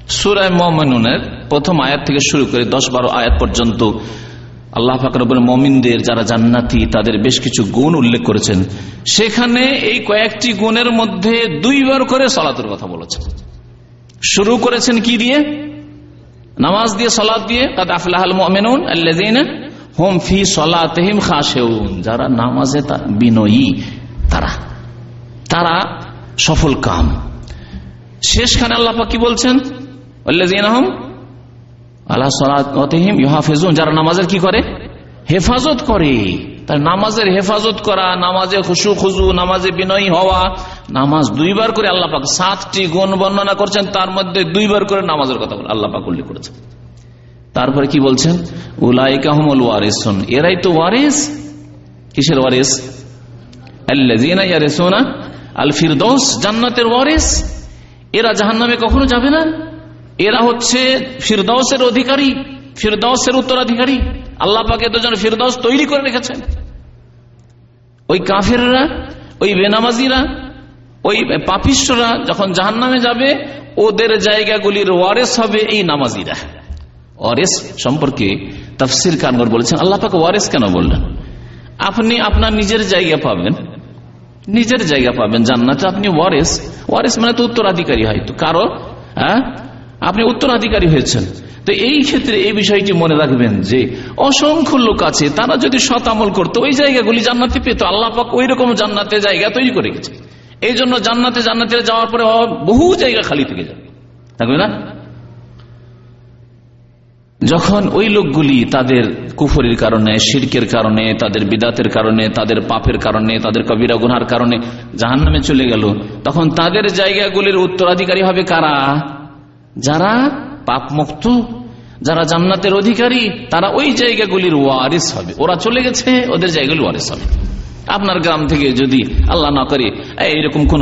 সুরায় মমিনের প্রথম আয়াত থেকে শুরু করে দশ বারো আয়াত পর্যন্ত আল্লাহ ফাকরবুল মমিনদের যারা জান্নাতি, তাদের বেশ কিছু গুণ উল্লেখ করেছেন। সেখানে এই কয়েকটি গুণের মধ্যে দুইবার করে সালাতের কথা বলেছেন। শুরু করেছেন কি দিয়ে? নামাজ দিয়ে সলাদ দিয়ে আফলাহাল মমিনুন আল্লাহ হোম ফি সলাতহিম খাসেউন যারা নামাজে বিনয়ী, তারা তারা সফল কাম। শেষখানে আল্লাপা কি বলছেন? আল্লাহ সলাতহিম ইহাফেজুন যারা নামাজের কি করে? হেফাজত করে। তার নামাজের হেফাজত করা, নামাজে খুশু খুজু, নামাজে বিনয়ী হওয়া, নামাজ দুইবার করে আল্লাহ সাতটি গুণ বর্ণনা করছেন, তার মধ্যে দুইবার করে নামাজের কথা আল্লাহ পাক উল্লেখ করেছেন। তারপরে কি বলছেন? উলাইকাহমুল ওয়ারিসুন। এরাই তো ওয়ারিস। কিসের ওয়ারিস? আল ফিরদৌস জান্নাতের ওয়ারিস। এরা জাহান কখনো যাবে না। এরা হচ্ছে ফিরদৌসের অধিকারী, ফিরদৌসের উত্তরাধিকারী। আল্লাহ পাকে তো যেন ফিরদৌস তৈরি করে রেখেছেন। ওই কাফেররা, ওই বেনামাজিরা, ওই পাপিষ্টরা যখন জাহান নামে যাবে, ওদের জায়গাগুলির ওয়ারেস হবে এই নামাজিরা। ওয়ারেস সম্পর্কে তাফসির কানগর বলেছেন। আল্লাহ পাকে ওয়ারেস কেন বললেন? আপনি আপনার নিজের জায়গা পাবেন। নিজের জায়গা পাবেন। জান্নাতে আপনি ওয়ারেস। ওয়ারেস মানে তো উত্তরাধিকারী হয়তো। কারও হ্যাঁ? আপনি উত্তরাধিকারী হয়েছেন। তো এই ক্ষেত্রে এই বিষয়টি মনে রাখবেন যে অসংখ্য লোক আছে, তারা যদি সৎ আমল করতো, ওই জায়গাগুলি জান্নাতে পেত। আল্লাহ পাক ওই রকম জান্নাতে জায়গা তৈরি করে গেছে। এই জন্য জান্নাতে জান্নাতে যাওয়ার পরে বহু জায়গা খালি থেকে যাবে থাকবে না? যখন ওই লোকগুলি তাদের কুফরির কারণে, শিরকের কারণে, তাদের বিদাতের কারণে, তাদের পাপের কারণে, তাদের কবিরা গুনার কারণে জাহান নামে চলে গেল, তখন তাদের জায়গাগুলির উত্তরাধিকারী হবে কারা? যারা পাপ মুক্ত যারা জান্নাতের অধিকারী, তারা ওই জায়গাগুলির ওয়ারিস হবে। ওরা চলে গেছে, ওদের জায়গাগুলি ওয়ারিস হবে। আপনার গ্রাম থেকে যদি আল্লাহ না করে এইরকম কোন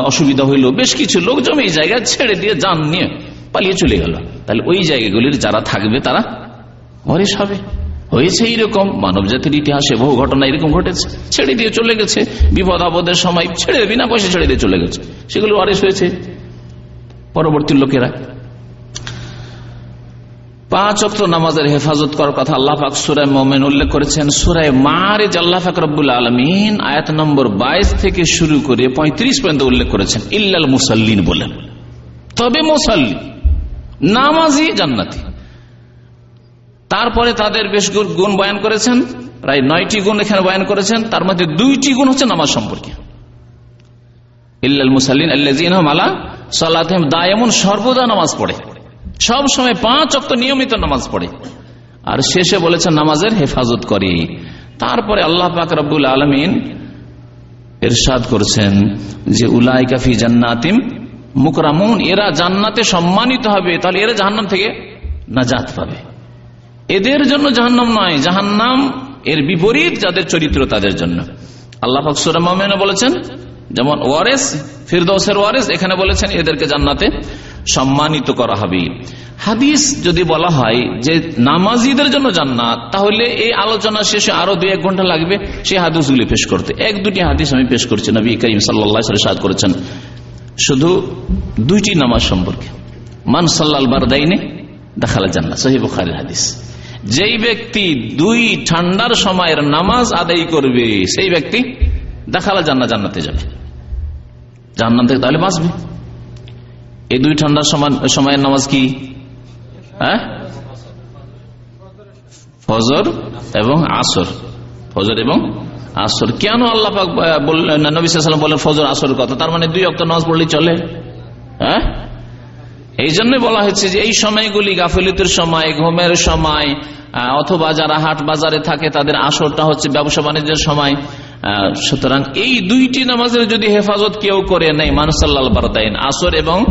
অসুবিধা হইল, বেশ কিছু লোক জমি এই জায়গায় ছেড়ে দিয়ে যান নিয়ে পালিয়ে চলে গেল। তাহলে ওই জায়গাগুলির যারা থাকবে, তারা ওয়ারিস হবে। হয়েছে এইরকম মানব জাতির ইতিহাসে বহু ঘটনা এরকম ঘটেছে। ছেড়ে দিয়ে চলে গেছে বিপদ আপদের সময় ছেড়ে, বিনা পয়সা ছেড়ে দিয়ে চলে গেছে। সেগুলো ওয়ারিস হয়েছে। পরবর্তী লোকেরা পাঁচ অক্ট নামাজের হেফাজত করার কথা আল্লাহ পাক সুরায় মোমেন উল্লেখ করেছেন। সুরায় মারেজ আল্লাহ পাক রব্বুল আলমিন আয়াত নম্বর বাইশ থেকে শুরু করে পঁয়ত্রিশ পর্যন্ত উল্লেখ করেছেন। ইল্লাল মুসাল্লিন বলেন তবে মুসাল্লি, নামাজি জান্নাতি। তারপরে তাদের বেশ গুণ বয়ান করেছেন, প্রায় নয়টি গুণ এখানে বয়ান করেছেন, তার মধ্যে দুইটি গুণ হচ্ছে নামাজ সম্পর্কে। ইল্লাল মুসাল্লিন আল্লাহ আলা সাল্লাহ দায়মন সর্বদা নামাজ পড়ে। সব সময় পাঁচ অক্ত নিয়মিত নামাজ পড়ে। আর শেষে বলেছেন, নামাজের হেফাজত করে। তারপরে আল্লাহ পাক রব্বুল আলমিন এরশাদ করছেন যে উলাই কাফি জান্নাতিম মুকরামুন। এরা জান্নাতে সম্মানিত হবে, তাহলে এরা জাহান্নাম থেকে নাজাত পাবে। এদের জন্য জাহান্নাম নয়, জাহান্নাম এর বিপরীত যাদের চরিত্র তাদের জন্য। আল্লাহ বলেছেন, যেমন ওয়ারেস, ফিরদৌসের ওয়ারেস এখানে বলেছেন, এদেরকে জান্নাতে সম্মানিত করা হবে। হাদিস যদি বলা হয় যে নামাজিদের জন্য জান্নাত, তাহলে এই আলোচনা শেষে আরও দুই এক ঘণ্টা লাগবে সেই হাদিসগুলি পেশ করতে। এক দুটি হাদিস আমি পেশ করছি, নবী করিম সাল্লা সাদ করেছেন। শুধু দুইটি নামাজ সম্পর্কে। মান সাল্লাল বারদাইনে দেখালা জান্নাত সহিব খারের হাদিস। যেই ব্যক্তি দুই ঠান্ডার সময়ের নামাজ আদায় করবে, সেই ব্যক্তি দেখালা জান্না জান্নাতে যাবে। জান্নাত থেকে তাহলে বাঁচবে। এই দুই ঠান্ডার সমান, সময়ের নামাজ কি? হ্যাঁ? ফজর এবং আসর। ফজর এবং আসর। কেন আল্লাহ বললেন নবীলাম বলেন ফজর আসর কথা? তার মানে দুই অক্ট নামাজ পড়লেই চলে। হ্যাঁ? এই জন্য বলা হয়েছে যে এই সময়গুলি গাফিলিতের সময়, ঘুমের সময় অথবা যারা হাট বাজারে থাকে, তাদের আসরটা হচ্ছে ব্যবসা বাণিজ্যের সময়। সুতরাং এই দুইটি নামাজের যদি হেফাজত কেউ করে নেই মানুষাল্লাহ বারদাইন আসর এবং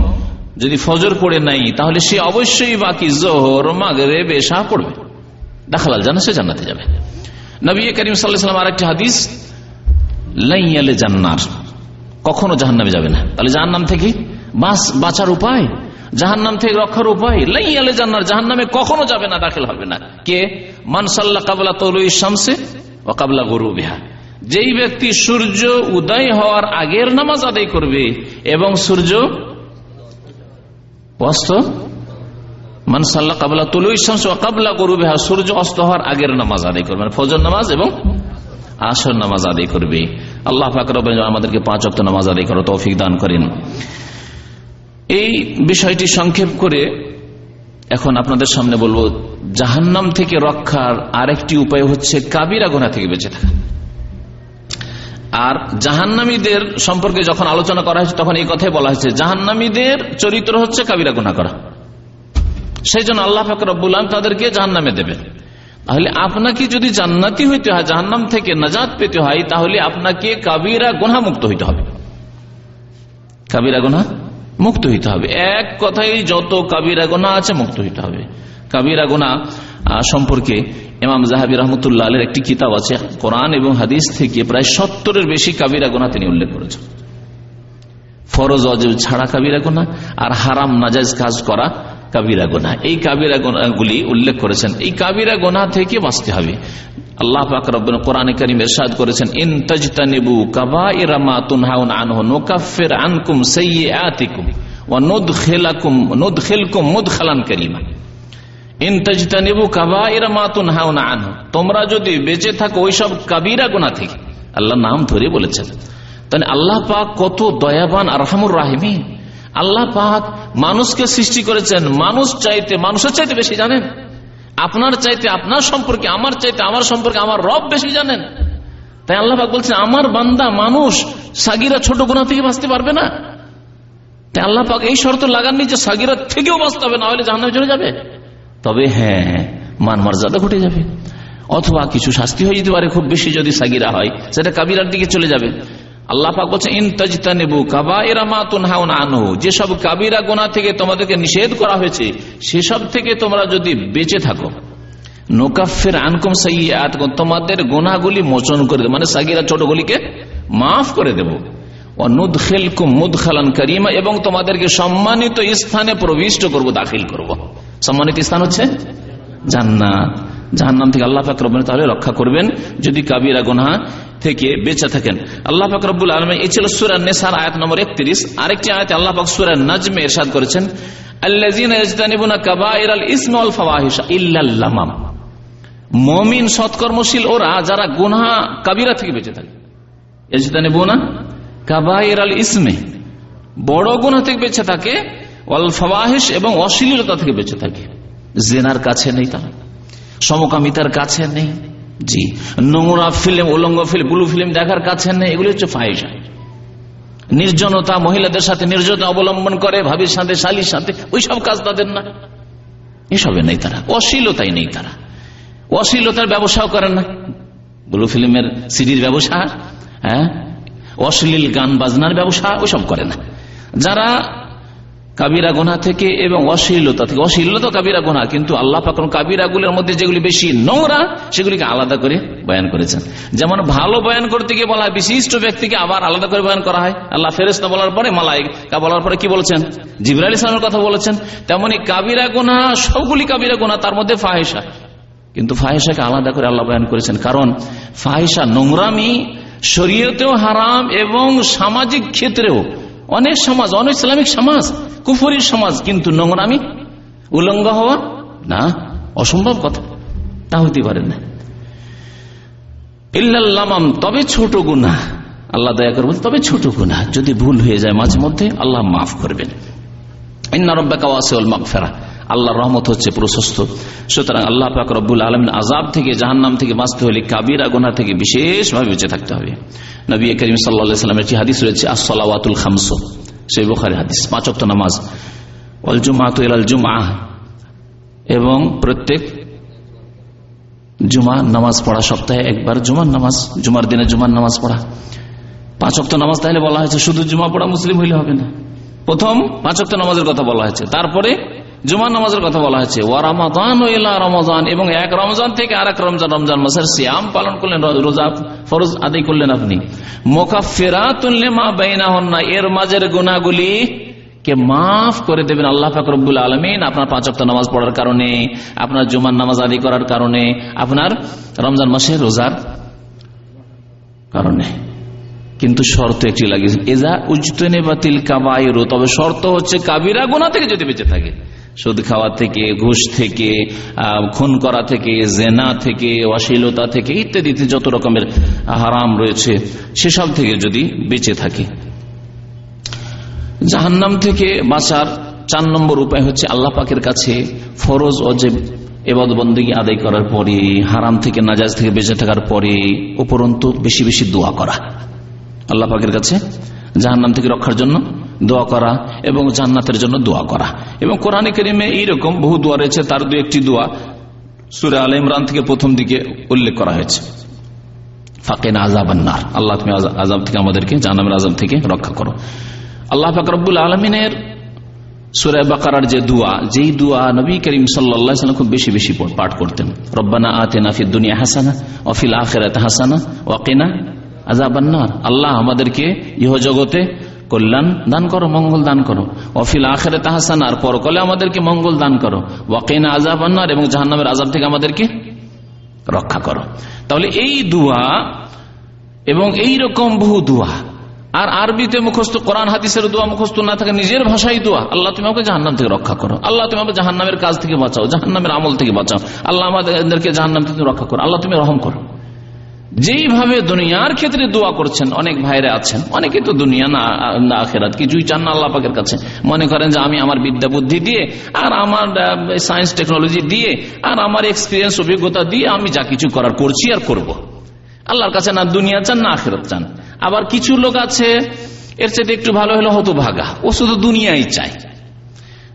যদি ফজর পড়ে নাই, তাহলে সে অবশ্যই বাকি জোহর মাগরে বেশা পড়বে। দেখালাল জানা সে জান্নাতে যাবে। নবী করিম সাল্লাম আরেকটি হাদিস, লাইয়ালে জান্নার। কখনো জাহান্নামে যাবে না। তাহলে জাহান্নাম থেকে বাস বাঁচার উপায়? জাহান্নাম থেকে রক্ষার উপায়? লাইয়ালে জান্নার, জাহান্নামে কখনো যাবে না, দাখিল হবে না। কে? মানসাল্লাহ কাবলা তৌল শামসে অকাবলা গরু বিহা যেই ব্যক্তি সূর্য উদয় হওয়ার আগের নামাজ আদায় করবে এবং সূর্য অস্ত মানসাল্লাহ কাবলা তুলু ইসলাম কাবলা গরু বিহা সূর্য অস্ত হওয়ার আগের নামাজ আদায় করবে। মানে ফজর নামাজ এবং আসর নামাজ আদায় করবে। আল্লাহ ফাকর আমাদেরকে পাঁচ অক্ট নামাজ আদায় করো তৌফিক দান করেন। এই বিষয়টি সংক্ষেপ করে এখন আপনাদের সামনে বলব, জাহান্নাম থেকে রক্ষার আরেকটি উপায় হচ্ছে কাবিরা গোনা থেকে বেঁচে থাকা। আর জাহান্নামীদের সম্পর্কে যখন আলোচনা করা হয়েছে, তখন এই কথাই বলা হয়েছে, জাহান্নামীদের চরিত্র হচ্ছে কাবিরা গোনা করা। সেই জন্য আল্লাহ ফাকরুল তাদেরকে জাহান্নামে দেবেন। তাহলে আপনাকে যদি জান্নাতি হইতে হয়, জাহান্নাম থেকে নাজাদ পেতে হয়, তাহলে আপনাকে কাবিরা গোনা মুক্ত হইতে হবে। কাবিরা গোনা মুক্ত হইতে হবে। এক কথাই যত কাবিরা গোনা আছে, মুক্ত হইতে হবে। কাবিরা গোনা সম্পর্কে ইমাম জাহাবি রহমতুল্লাহ আলের একটি কিতাব আছে, কোরআন এবং হাদিস থেকে প্রায় সত্তরের বেশি কাবিরা গোনা তিনি উল্লেখ করেছেন। ফরজ, অজব ছাড়া কাবিরা গোনা আর হারাম নাজাজ কাজ করা কাবিরা গোনা। এই কাবিরা গোনাগুলি উল্লেখ করেছেন। এই কাবিরা গোনা থেকে বাঁচতে হবে। আল্লাহ কোরআনে কারীম ইরশাদ করেছেন, ইন তাজতানিবু কাবাইরা মা তুনহাউন আনহু নুকাফির আনকুম সাইয়্যাতিকুম ওয়া নুদখিলাকুম, নুদখিলকুম মুদখালান কারীমা। তোমরা যদি বেঁচে থাকো, ওইসব কাবিরা গুনাহ থেকে। আল্লাহ নাম ধরে বলেছেন। তাহলে আল্লাহ পাক কত দয়াবান আর রহমুর রাহিমিন। আল্লাহ পাক মানুষকে সৃষ্টি করেছেন। মানুষ চাইতে, মানুষের চাইতে বেশি জানেন। আপনার চাইতে আপনার সম্পর্কে, আমার চাইতে আমার সম্পর্কে আমার রব বেশি জানেন। তাই আল্লাহ পাক বলছেন, আমার বান্দা মানুষ সাগিরা ছোট গুণা থেকে বাঁচতে পারবে না? তাই আল্লাহ পাক এই শর্ত লাগাননি যে সাগিরা থেকেও বাঁচতে হবে, না হলে জাহান্নামে চলে যাবে। তবে হ্যাঁ মান মর্যাদা ঘটে যাবে। অথবা কিছু শাস্তি হয়ে যেতে পারে খুব বেশি যদি সাগিরা হয়, সেটা কাবিরার দিকে চলে যাবে। আনহু যেসব কাবিরা গোনা থেকে তোমাদেরকে নিষেধ করা হয়েছে, সেসব থেকে তোমরা যদি বেঁচে থাকো। নোকাফের আনকুম সাইয়াত তোমাদের গোনাগুলি মোচন করে দেবো। মানে সাগিরা ছোটগুলিকে মাফ করে দেব। করিমা, এবং তোমাদেরকে সম্মানিত স্থানে প্রবিষ্ট করব, দাখিল করব। সম্মানিত স্থান হচ্ছে জান্নাত। জাহান্নাম থেকে আল্লাহ ফাকরবেন তাহলে রক্ষা করবেন যদি কাবিরা গোনা থেকে বেঁচে থাকেন। আল্লাহ ফাকরবুল আলম এই ছিল সুরা নেসার আয়াত নম্বর একত্রিশ। আরেকটি আয়াত আল্লাহ পাক সুরা নাজমে এরশাদ করেছেন মমিন সৎকর্মশীল ওরা, যারা গুনা কাবিরা থেকে বেঁচে থাকে। কাবাইর আল বড় গুণা থেকে বেঁচে থাকে এবং অশ্লীলতা থেকে বেঁচে থাকে। জেনার কাছে নেই তারা। সমকামিতার কাছে নেই। জি। নোংরা ফিল্ম, উলঙ্গ ফিল্ম, ব্লু ফিল্ম দেখার কাছে নেই। এগুলি হচ্ছে ফাহিসা নির্জনতা, মহিলাদের সাথে নির্জনতা অবলম্বন করে, ভাবির সাথে, শালির সাথে, ওই সব কাজ তাদের না। এসবে নেই তারা। অশ্লীলতাই নেই তারা। অশ্লীলতার ব্যবসাও করেন না। ব্লু ফিল্মের সিডির ব্যবসা হ্যাঁ? অশ্লীল গান বাজনার ব্যবসা, ওইসব করে না। যারা কাবিরা গোনা থেকে এবং অশ্লীলতা থেকে। অশ্লীলতা কাবিরা গোনা কিন্তু আল্লাহ পাক কাবিরা গুলোর মধ্যে যেগুলি বেশি নোংরা, সেগুলিকে আলাদা করে বয়ান করেছেন। যেমন ভালো বয়ান করতে গিয়ে বলা হয়, বিশিষ্ট ব্যক্তিকে আবার আলাদা করে বয়ান করা হয়। আল্লাহ ফেরেস্তা বলার পরে, মালাইকা বলার পরে কি বলছেন? জিবরাল ইসলামের কথা বলেছেন, তেমনি কাবিরা গোনা সবগুলি কাবিরা গোনা তার মধ্যে ফাহেসা কিন্তু ফাহেসাকে আলাদা করে আল্লাহ বয়ান করেছেন, কারণ ফাহেসা নোংরামি, শরীয়তেও হারাম এবং সামাজিক ক্ষেত্রেও অনেক সমাজ, অনেক ইসলামিক সমাজ, কুফুরির সমাজ কিন্তু নোংরামি, উলঙ্গ হওয়া, না, অসম্ভব কথা। তা হতে পারে না। ইল্লাল্লামাম তবে ছোট গুণা আল্লাহ দয়া করবেন তবে ছোট গুণা যদি ভুল হয়ে যায় মাঝে মধ্যে, আল্লাহ মাফ করবেন। আল্লাহ রহমত হচ্ছে প্রশস্ত। সুতরাং আল্লাহ পাক রব্বুল আলম আজাব থেকে জাহান্নাম থেকে বাঁচতে হলে কাবিরা গোনা থেকে বিশেষভাবে বেঁচে থাকতে হবে। নবী করিম সাল্লাহামের একটি হাদিস রয়েছে আসলাওয়াতুল খামস, সেই বোখারি হাদিস পাঁচক্ত নামাজ। অল জুমা এবং প্রত্যেক জুমা নামাজ পড়া সপ্তাহে একবার জুমার নামাজ, জুমার দিনে জুমার নামাজ পড়া। পাঁচ পাঁচক্ত নামাজ তাহলে বলা হয়েছে, শুধু জুমা পড়া মুসলিম হইলে হবে না। প্রথম পাঁচ পাঁচক্ত নামাজের কথা বলা হয়েছে। তারপরে জুমার নামাজের কথা বলা হয়েছে। ও রমাদান রমজান এবং এক রমজান থেকে আর এক রমজান রমজান মাসের শ্যাম পালন করলেন রোজা ফরজ আদায় করলেন আপনি। মোকাফেরা তুললে মা বেইনা হন না এর মাঝের গুনাগুলি কে মাফ করে দেবেন আল্লাহ ফাকরুল আলমিন আপনার পাঁচ অক্ট নামাজ পড়ার কারণে, আপনার জুমার নামাজ আদি করার কারণে, আপনার রমজান মাসে রোজার কারণে। কিন্তু শর্ত একটি লাগিয়েছে এজা উজতনে বাতিল কাবাইরো তবে শর্ত হচ্ছে কাবিরা গোনা থেকে যদি বেঁচে থাকে। সুদ খাওয়া থেকে, ঘুষ থেকে খুন করা থেকে, জেনা থেকে, অশ্লীলতা থেকে ইত্যাদি যত রকমের হারাম রয়েছে, সেসব থেকে যদি বেঁচে থাকে। জাহান্নাম থেকে বাঁচার চার নম্বর উপায় হচ্ছে আল্লাহ পাকের কাছে ফরজ, অজেব এবাদ আদায় করার পরে, হারাম থেকে নাজাজ থেকে বেঁচে থাকার পরে উপরন্তু বেশি বেশি দোয়া করা। আল্লাহ পাকের কাছে জাহান্নাম থেকে রক্ষার জন্য দোয়া করা এবং জান্নাতের জন্য দোয়া করা। এবং কোরআনে করিমে এইরকম বহু দোয়া রয়েছে, তার দু একটি দোয়া সুরে আল ইমরান থেকে প্রথম দিকে উল্লেখ করা হয়েছে। ফাঁকেন আজাবান্নার আল্লাহ তুমি আজাব থেকে আমাদেরকে, জাহান্নামের আজাব থেকে রক্ষা করো। আল্লাহ ফাকরবুল আলমিনের সুরে যে দোয়া, যেই নবী খুব বেশি বেশি পাঠ করতেন। রব্বানা দুনিয়া হাসানা হাসানা ওয়াকিনা আল্লাহ আমাদেরকে ইহ জগতে কল্যাণ দান করো, মঙ্গল দান করো। অফিল আখেরে তাহাসান আর পরকলে আমাদেরকে মঙ্গল দান করো। ওয়াকিনা আজাবান্নার এবং জাহান্নামের আজাব থেকে আমাদেরকে রক্ষা করো। তাহলে এই দুয়া এবং এই রকম বহু দুয়া, আর আরবিতে মুখস্থ, কোরআন হাদিসের দোয়া মুখস্থ না থাকে, নিজের ভাষাই দোয়া, আল্লাহ তুমি আমাকে জাহান্নাম থেকে রক্ষা করো। আল্লাহ তুমি আমাকে জাহান্নামের কাজ থেকে বাঁচাও, জাহান্নামের আমল থেকে বাঁচাও। আল্লাহ আমাদেরকে জাহান্নাম থেকে রক্ষা করো। আল্লাহ তুমি রহম করো। যেইভাবে দুনিয়ার ক্ষেত্রে দোয়া করছেন, অনেক ভাইরা আছেন অনেকে তো দুনিয়া না আখেরাত, কিছুই চান না আল্লাহ পাকের কাছে। মনে করেন যে আমি আমার বিদ্যা বুদ্ধি দিয়ে, আর আমার সায়েন্স টেকনোলজি দিয়ে, আর আমার এক্সপিরিয়েন্স অভিজ্ঞতা দিয়ে আমি যা কিছু করার করছি আর করব। আল্লাহর কাছে না দুনিয়া চান, না আখেরাত চান। আবার কিছু লোক আছে, এর চেয়ে একটু ভালো হলে হতো ভাগা ও শুধু দুনিয়াই চায়।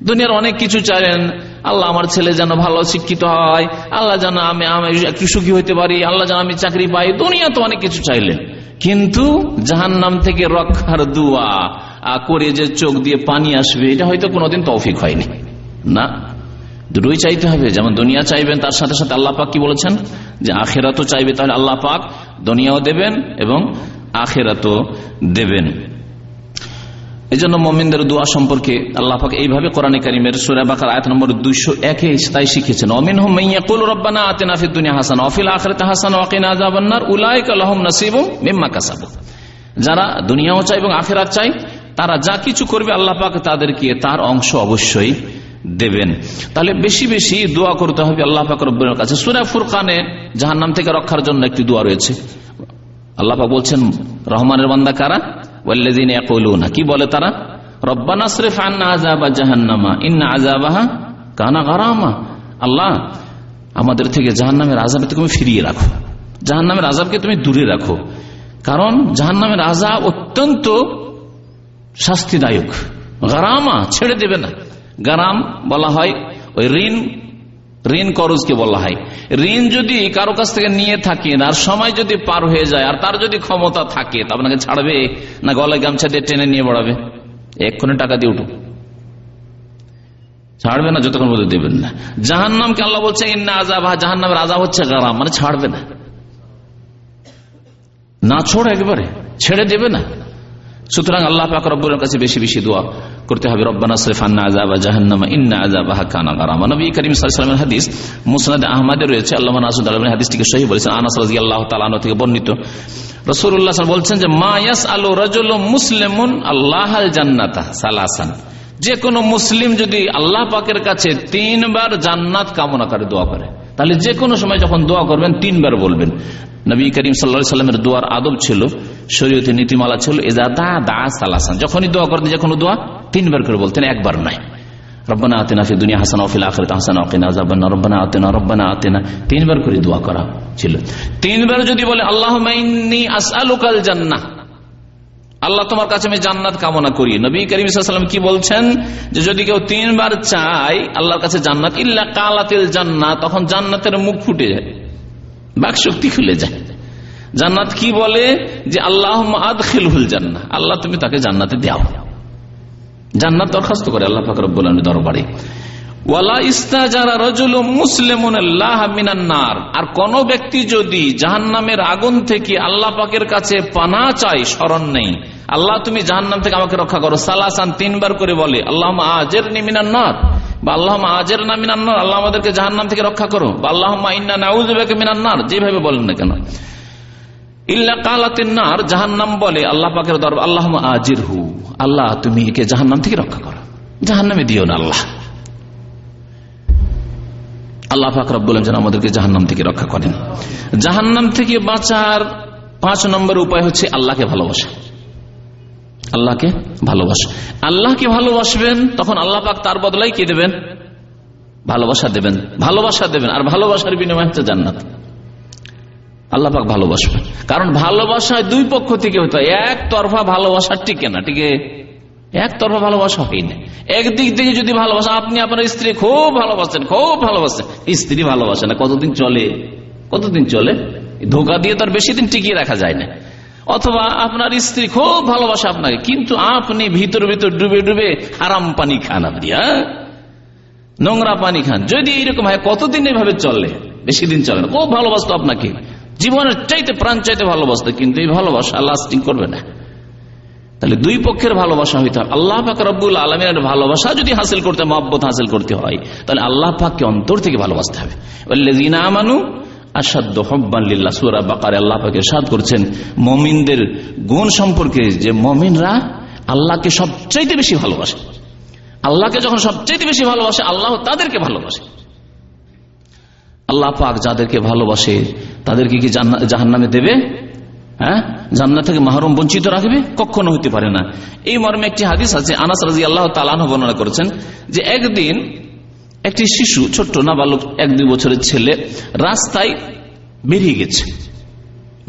দুনিয়ার অনেক কিছু চাইলেন আল্লাহ আমার ছেলে যেন ভালো শিক্ষিত হয়, আল্লাহ যেন আমি আমি একটু সুখী হইতে পারি, আল্লাহ যেন আমি চাকরি পাই, দুনিয়া তো অনেক কিছু চাইলেন। কিন্তু জাহান নাম থেকে রক্ষার দুয়া করে যে চোখ দিয়ে পানি আসবে, এটা হয়তো কোনোদিন তৌফিক হয়নি। না। দুটোই চাইতে হবে। যেমন দুনিয়া চাইবেন, তার সাথে সাথে আল্লাহ পাক কি বলেছেন? যে আখেরাতও চাইবে, তাহলে আল্লাহ পাক দুনিয়াও দেবেন এবং আখেরাতও দেবেন। এই জন্য মোমিনদের দোয়া সম্পর্কে আল্লাহ এইভাবে কোরআন কারিমের সুরা বাকার আয়াত নম্বর দুইশো একে তাই শিখেছেন অমিন হুম মাইয়াকুল রব্বানা আতেনা ফিদ দুনিয়া হাসান অফিল আখরাতে হাসান ওয়াকিনা আযাবান্নার উলাইকা লাহুম নাসিবুম মিম্মা কাসাবু। যারা দুনিয়াও চাই এবং আখেরাত চাই তারা যা কিছু করবে আল্লাহ পাক তাদেরকে তার অংশ অবশ্যই দেবেন। তাহলে বেশি বেশি দোয়া করতে হবে আল্লাহ পাক রব্বের কাছে। সুরা ফুরকানে জাহান্নাম থেকে রক্ষার জন্য একটি দোয়া রয়েছে। আল্লাহ পাক বলছেন, রহমানের বান্দা কারা? কি বলে তারা? রব্বানা শরীফ আন্না আজাবা জাহান্নামা, ইন্না আজাবাহা কানা গারামা। আল্লাহ, আমাদের থেকে জাহান্নামের আজাবে তুমি ফিরিয়ে রাখো। জাহান্নামের আজাবকে তুমি দূরে রাখো। কারণ জাহান্নামের আজাব অত্যন্ত শাস্তিদায়ক। গারামা ছেড়ে দেবে না। গারাম বলা হয় ওই ঋণ ঋণ করজকে বলা হয়। ঋণ যদি কারও কাছ থেকে নিয়ে থাকেন আর সময় যদি পার হয়ে যায়, আর তার যদি ক্ষমতা থাকে, তা আপনাকে ছাড়বে না গলায় গামছা দিয়ে টেনে নিয়ে বাড়াবে? এক্ষুনি টাকা দিয়ে উঠো ছাড়বে না, যতক্ষণ বলতে দেবেন না। জাহান্নামকে আল্লাহ বলছে, ইন্না আজাব জাহান্নামের আজাব হচ্ছে গারাম মানে ছাড়বে না। না ছোড় একবারে, ছেড়ে দেবে না। সুতরাং আল্লাহ পাক রব্বুরের কাছে বেশি বেশি দোয়া করতে হবে। রব্বানা সরিফান্না আজাবা জাহান্নামা, ইন্না আজাবা কানা গারামা। নবী করিম সাল্লামের হাদিস মুসনাদ আহমদে রয়েছে। আল্লাহ নাসুদ আলমের হাদিসটিকে সহি বলেছেন। আনাস রাজি আল্লাহ তালানো থেকে বর্ণিত। রসুল্লাহ বলছেন যে মায়াস আলো রাজুল মুসলিমুন আল্লাহ জান্নাতা সালাসান। যে কোনো মুসলিম যদি আল্লাহ পাকের কাছে তিনবার জান্নাত কামনা করে দোয়া করে, তাহলে যে কোনো সময় যখন দোয়া করবেন, তিনবার বলবেন। নবী করিম সাল্লা সাল্লামের দোয়ার আদব ছিল শরীয়তে নীতিমালা ছিল এজা দা দা সালাসান। যখনই দোয়া করতেন যে কোনো দোয়া তিনবার করে বলতেন, একবার দুনিয়া হাসান হাসান তিনবার করে করা তিনবার যদি বলে আল্লাহ জান্নাহ। আল্লাহ তোমার কাছে আমি জান্নাত কামনা করি। নবী করিম সাল্লাম কি বলছেন? যে যদি কেউ তিনবার চাই আল্লাহর কাছে জান্নাত, ইল্লা কালাতিল জান্নাত তখন জান্নাতের মুখ ফুটে যায় বাক শক্তি খুলে যায়। জান্নাত কি বলে? যে আল্লাহ আদখিলহুল জান্নাহ। আল্লাহ, তুমি তাকে জান্নাতে দাও। জান্নাত দরখাস্ত করে আল্লাহ ফাকর দরবারে। ওয়ালা ইস্তাজারা রজুল মুসলিমুন মিনান্নার আর কোন ব্যক্তি যদি জাহান্নামের আগুন থেকে আল্লাহ পাকের কাছে পানা চাই স্মরণ নেই। আল্লাহ, তুমি জাহান্নাম থেকে আমাকে রক্ষা করো। সালাসান তিনবার করে বলে আল্লাহ আজের নিমিনান্নার বা আল্লাহ আজের না মিনান্নার আল্লাহ আমাদেরকে জাহান্নাম থেকে রক্ষা করো। বা আল্লাহ ইন্না নাউজুবাকে মিনান্নার যেভাবে বলেন না কেন। ইল্লা কালাতের নার বলে, আল্লাহ পাকের আল্লাহ আজির হু আল্লাহ, তুমি একে থেকে রক্ষা করো। দিও না আল্লাহ। আল্লাহ রব্বুল যেন আমাদেরকে থেকে রক্ষা করেন। থেকে বাঁচার পাঁচ নম্বর উপায় হচ্ছে আল্লাহকে ভালোবাসা। আল্লাহকে ভালোবাসা। আল্লাহকে ভালোবাসবেন, তখন আল্লাহ পাক তার বদলাই কি দেবেন? ভালোবাসা দেবেন। ভালোবাসা দেবেন। আর ভালোবাসার বিনিময় হচ্ছে জান্নাত। আল্লাহ পাক ভালোবাসবেন। কারণ ভালোবাসায় দুই পক্ষ থেকে হতো এক তরফা ভালোবাসা টিকে না, টিকে একতরফা ভালোবাসা হয় না। একদিক থেকে যদি ভালোবাসা, আপনি আপনার স্ত্রী খুব ভালোবাসেন খুব ভালোবাসেন, স্ত্রী ভালোবাসে না, কতদিন চলে? কতদিন চলে? ধোকা দিয়ে তার বেশি দিন টিকিয়ে রাখা যায় না। অথবা আপনার স্ত্রী খুব ভালোবাসে আপনাকে, কিন্তু আপনি ভিতর ভিতর ডুবে ডুবে আরাম পানি খান আপনি হ্যাঁ? নোংরা পানি খান। যদি এইরকম হয়, কতদিন এভাবে চলে? বেশি দিন চলে না। খুব ভালোবাসতো আপনাকে। জীবনের চাইতে প্রাণ চাইতে ভালোবাসতে, কিন্তু এই ভালোবাসা লাস্টিং করবে না। তাহলে দুই পক্ষের ভালোবাসা হইতে হবে আল্লাহ পাক রব্বুল আলমের ভালোবাসা যদি হাসিল করতে, মহব্বত হাসিল করতে হয়, তাহলে আল্লাহ পাককে অন্তর থেকে ভালোবাসতে হবে। আমানু আসাদ্দ হব্বান্লিল্লা সুরা বাকারে আল্লাহ সাদ করছেন, মমিনদের গুণ সম্পর্কে যে মমিনরা আল্লাহকে সবচাইতে বেশি ভালোবাসে। আল্লাহকে যখন সবচাইতে বেশি ভালোবাসে, আল্লাহ তাদেরকে ভালোবাসে। আল্লাহ পাক যাদেরকে ভালোবাসে, তাদেরকে কি জাহান নামে দেবে? হ্যাঁ? জান্নাত থেকে মাহরুম বঞ্চিত রাখবে? কখনো হতে পারে না। এই মর্মে একটি হাদিস আছে, আনাস রাজি আল্লাহ তালান বর্ণনা করেছেন যে একদিন একটি শিশু, ছোট্ট নাবালক, এক দুই বছরের ছেলে রাস্তায় বেরিয়ে গেছে।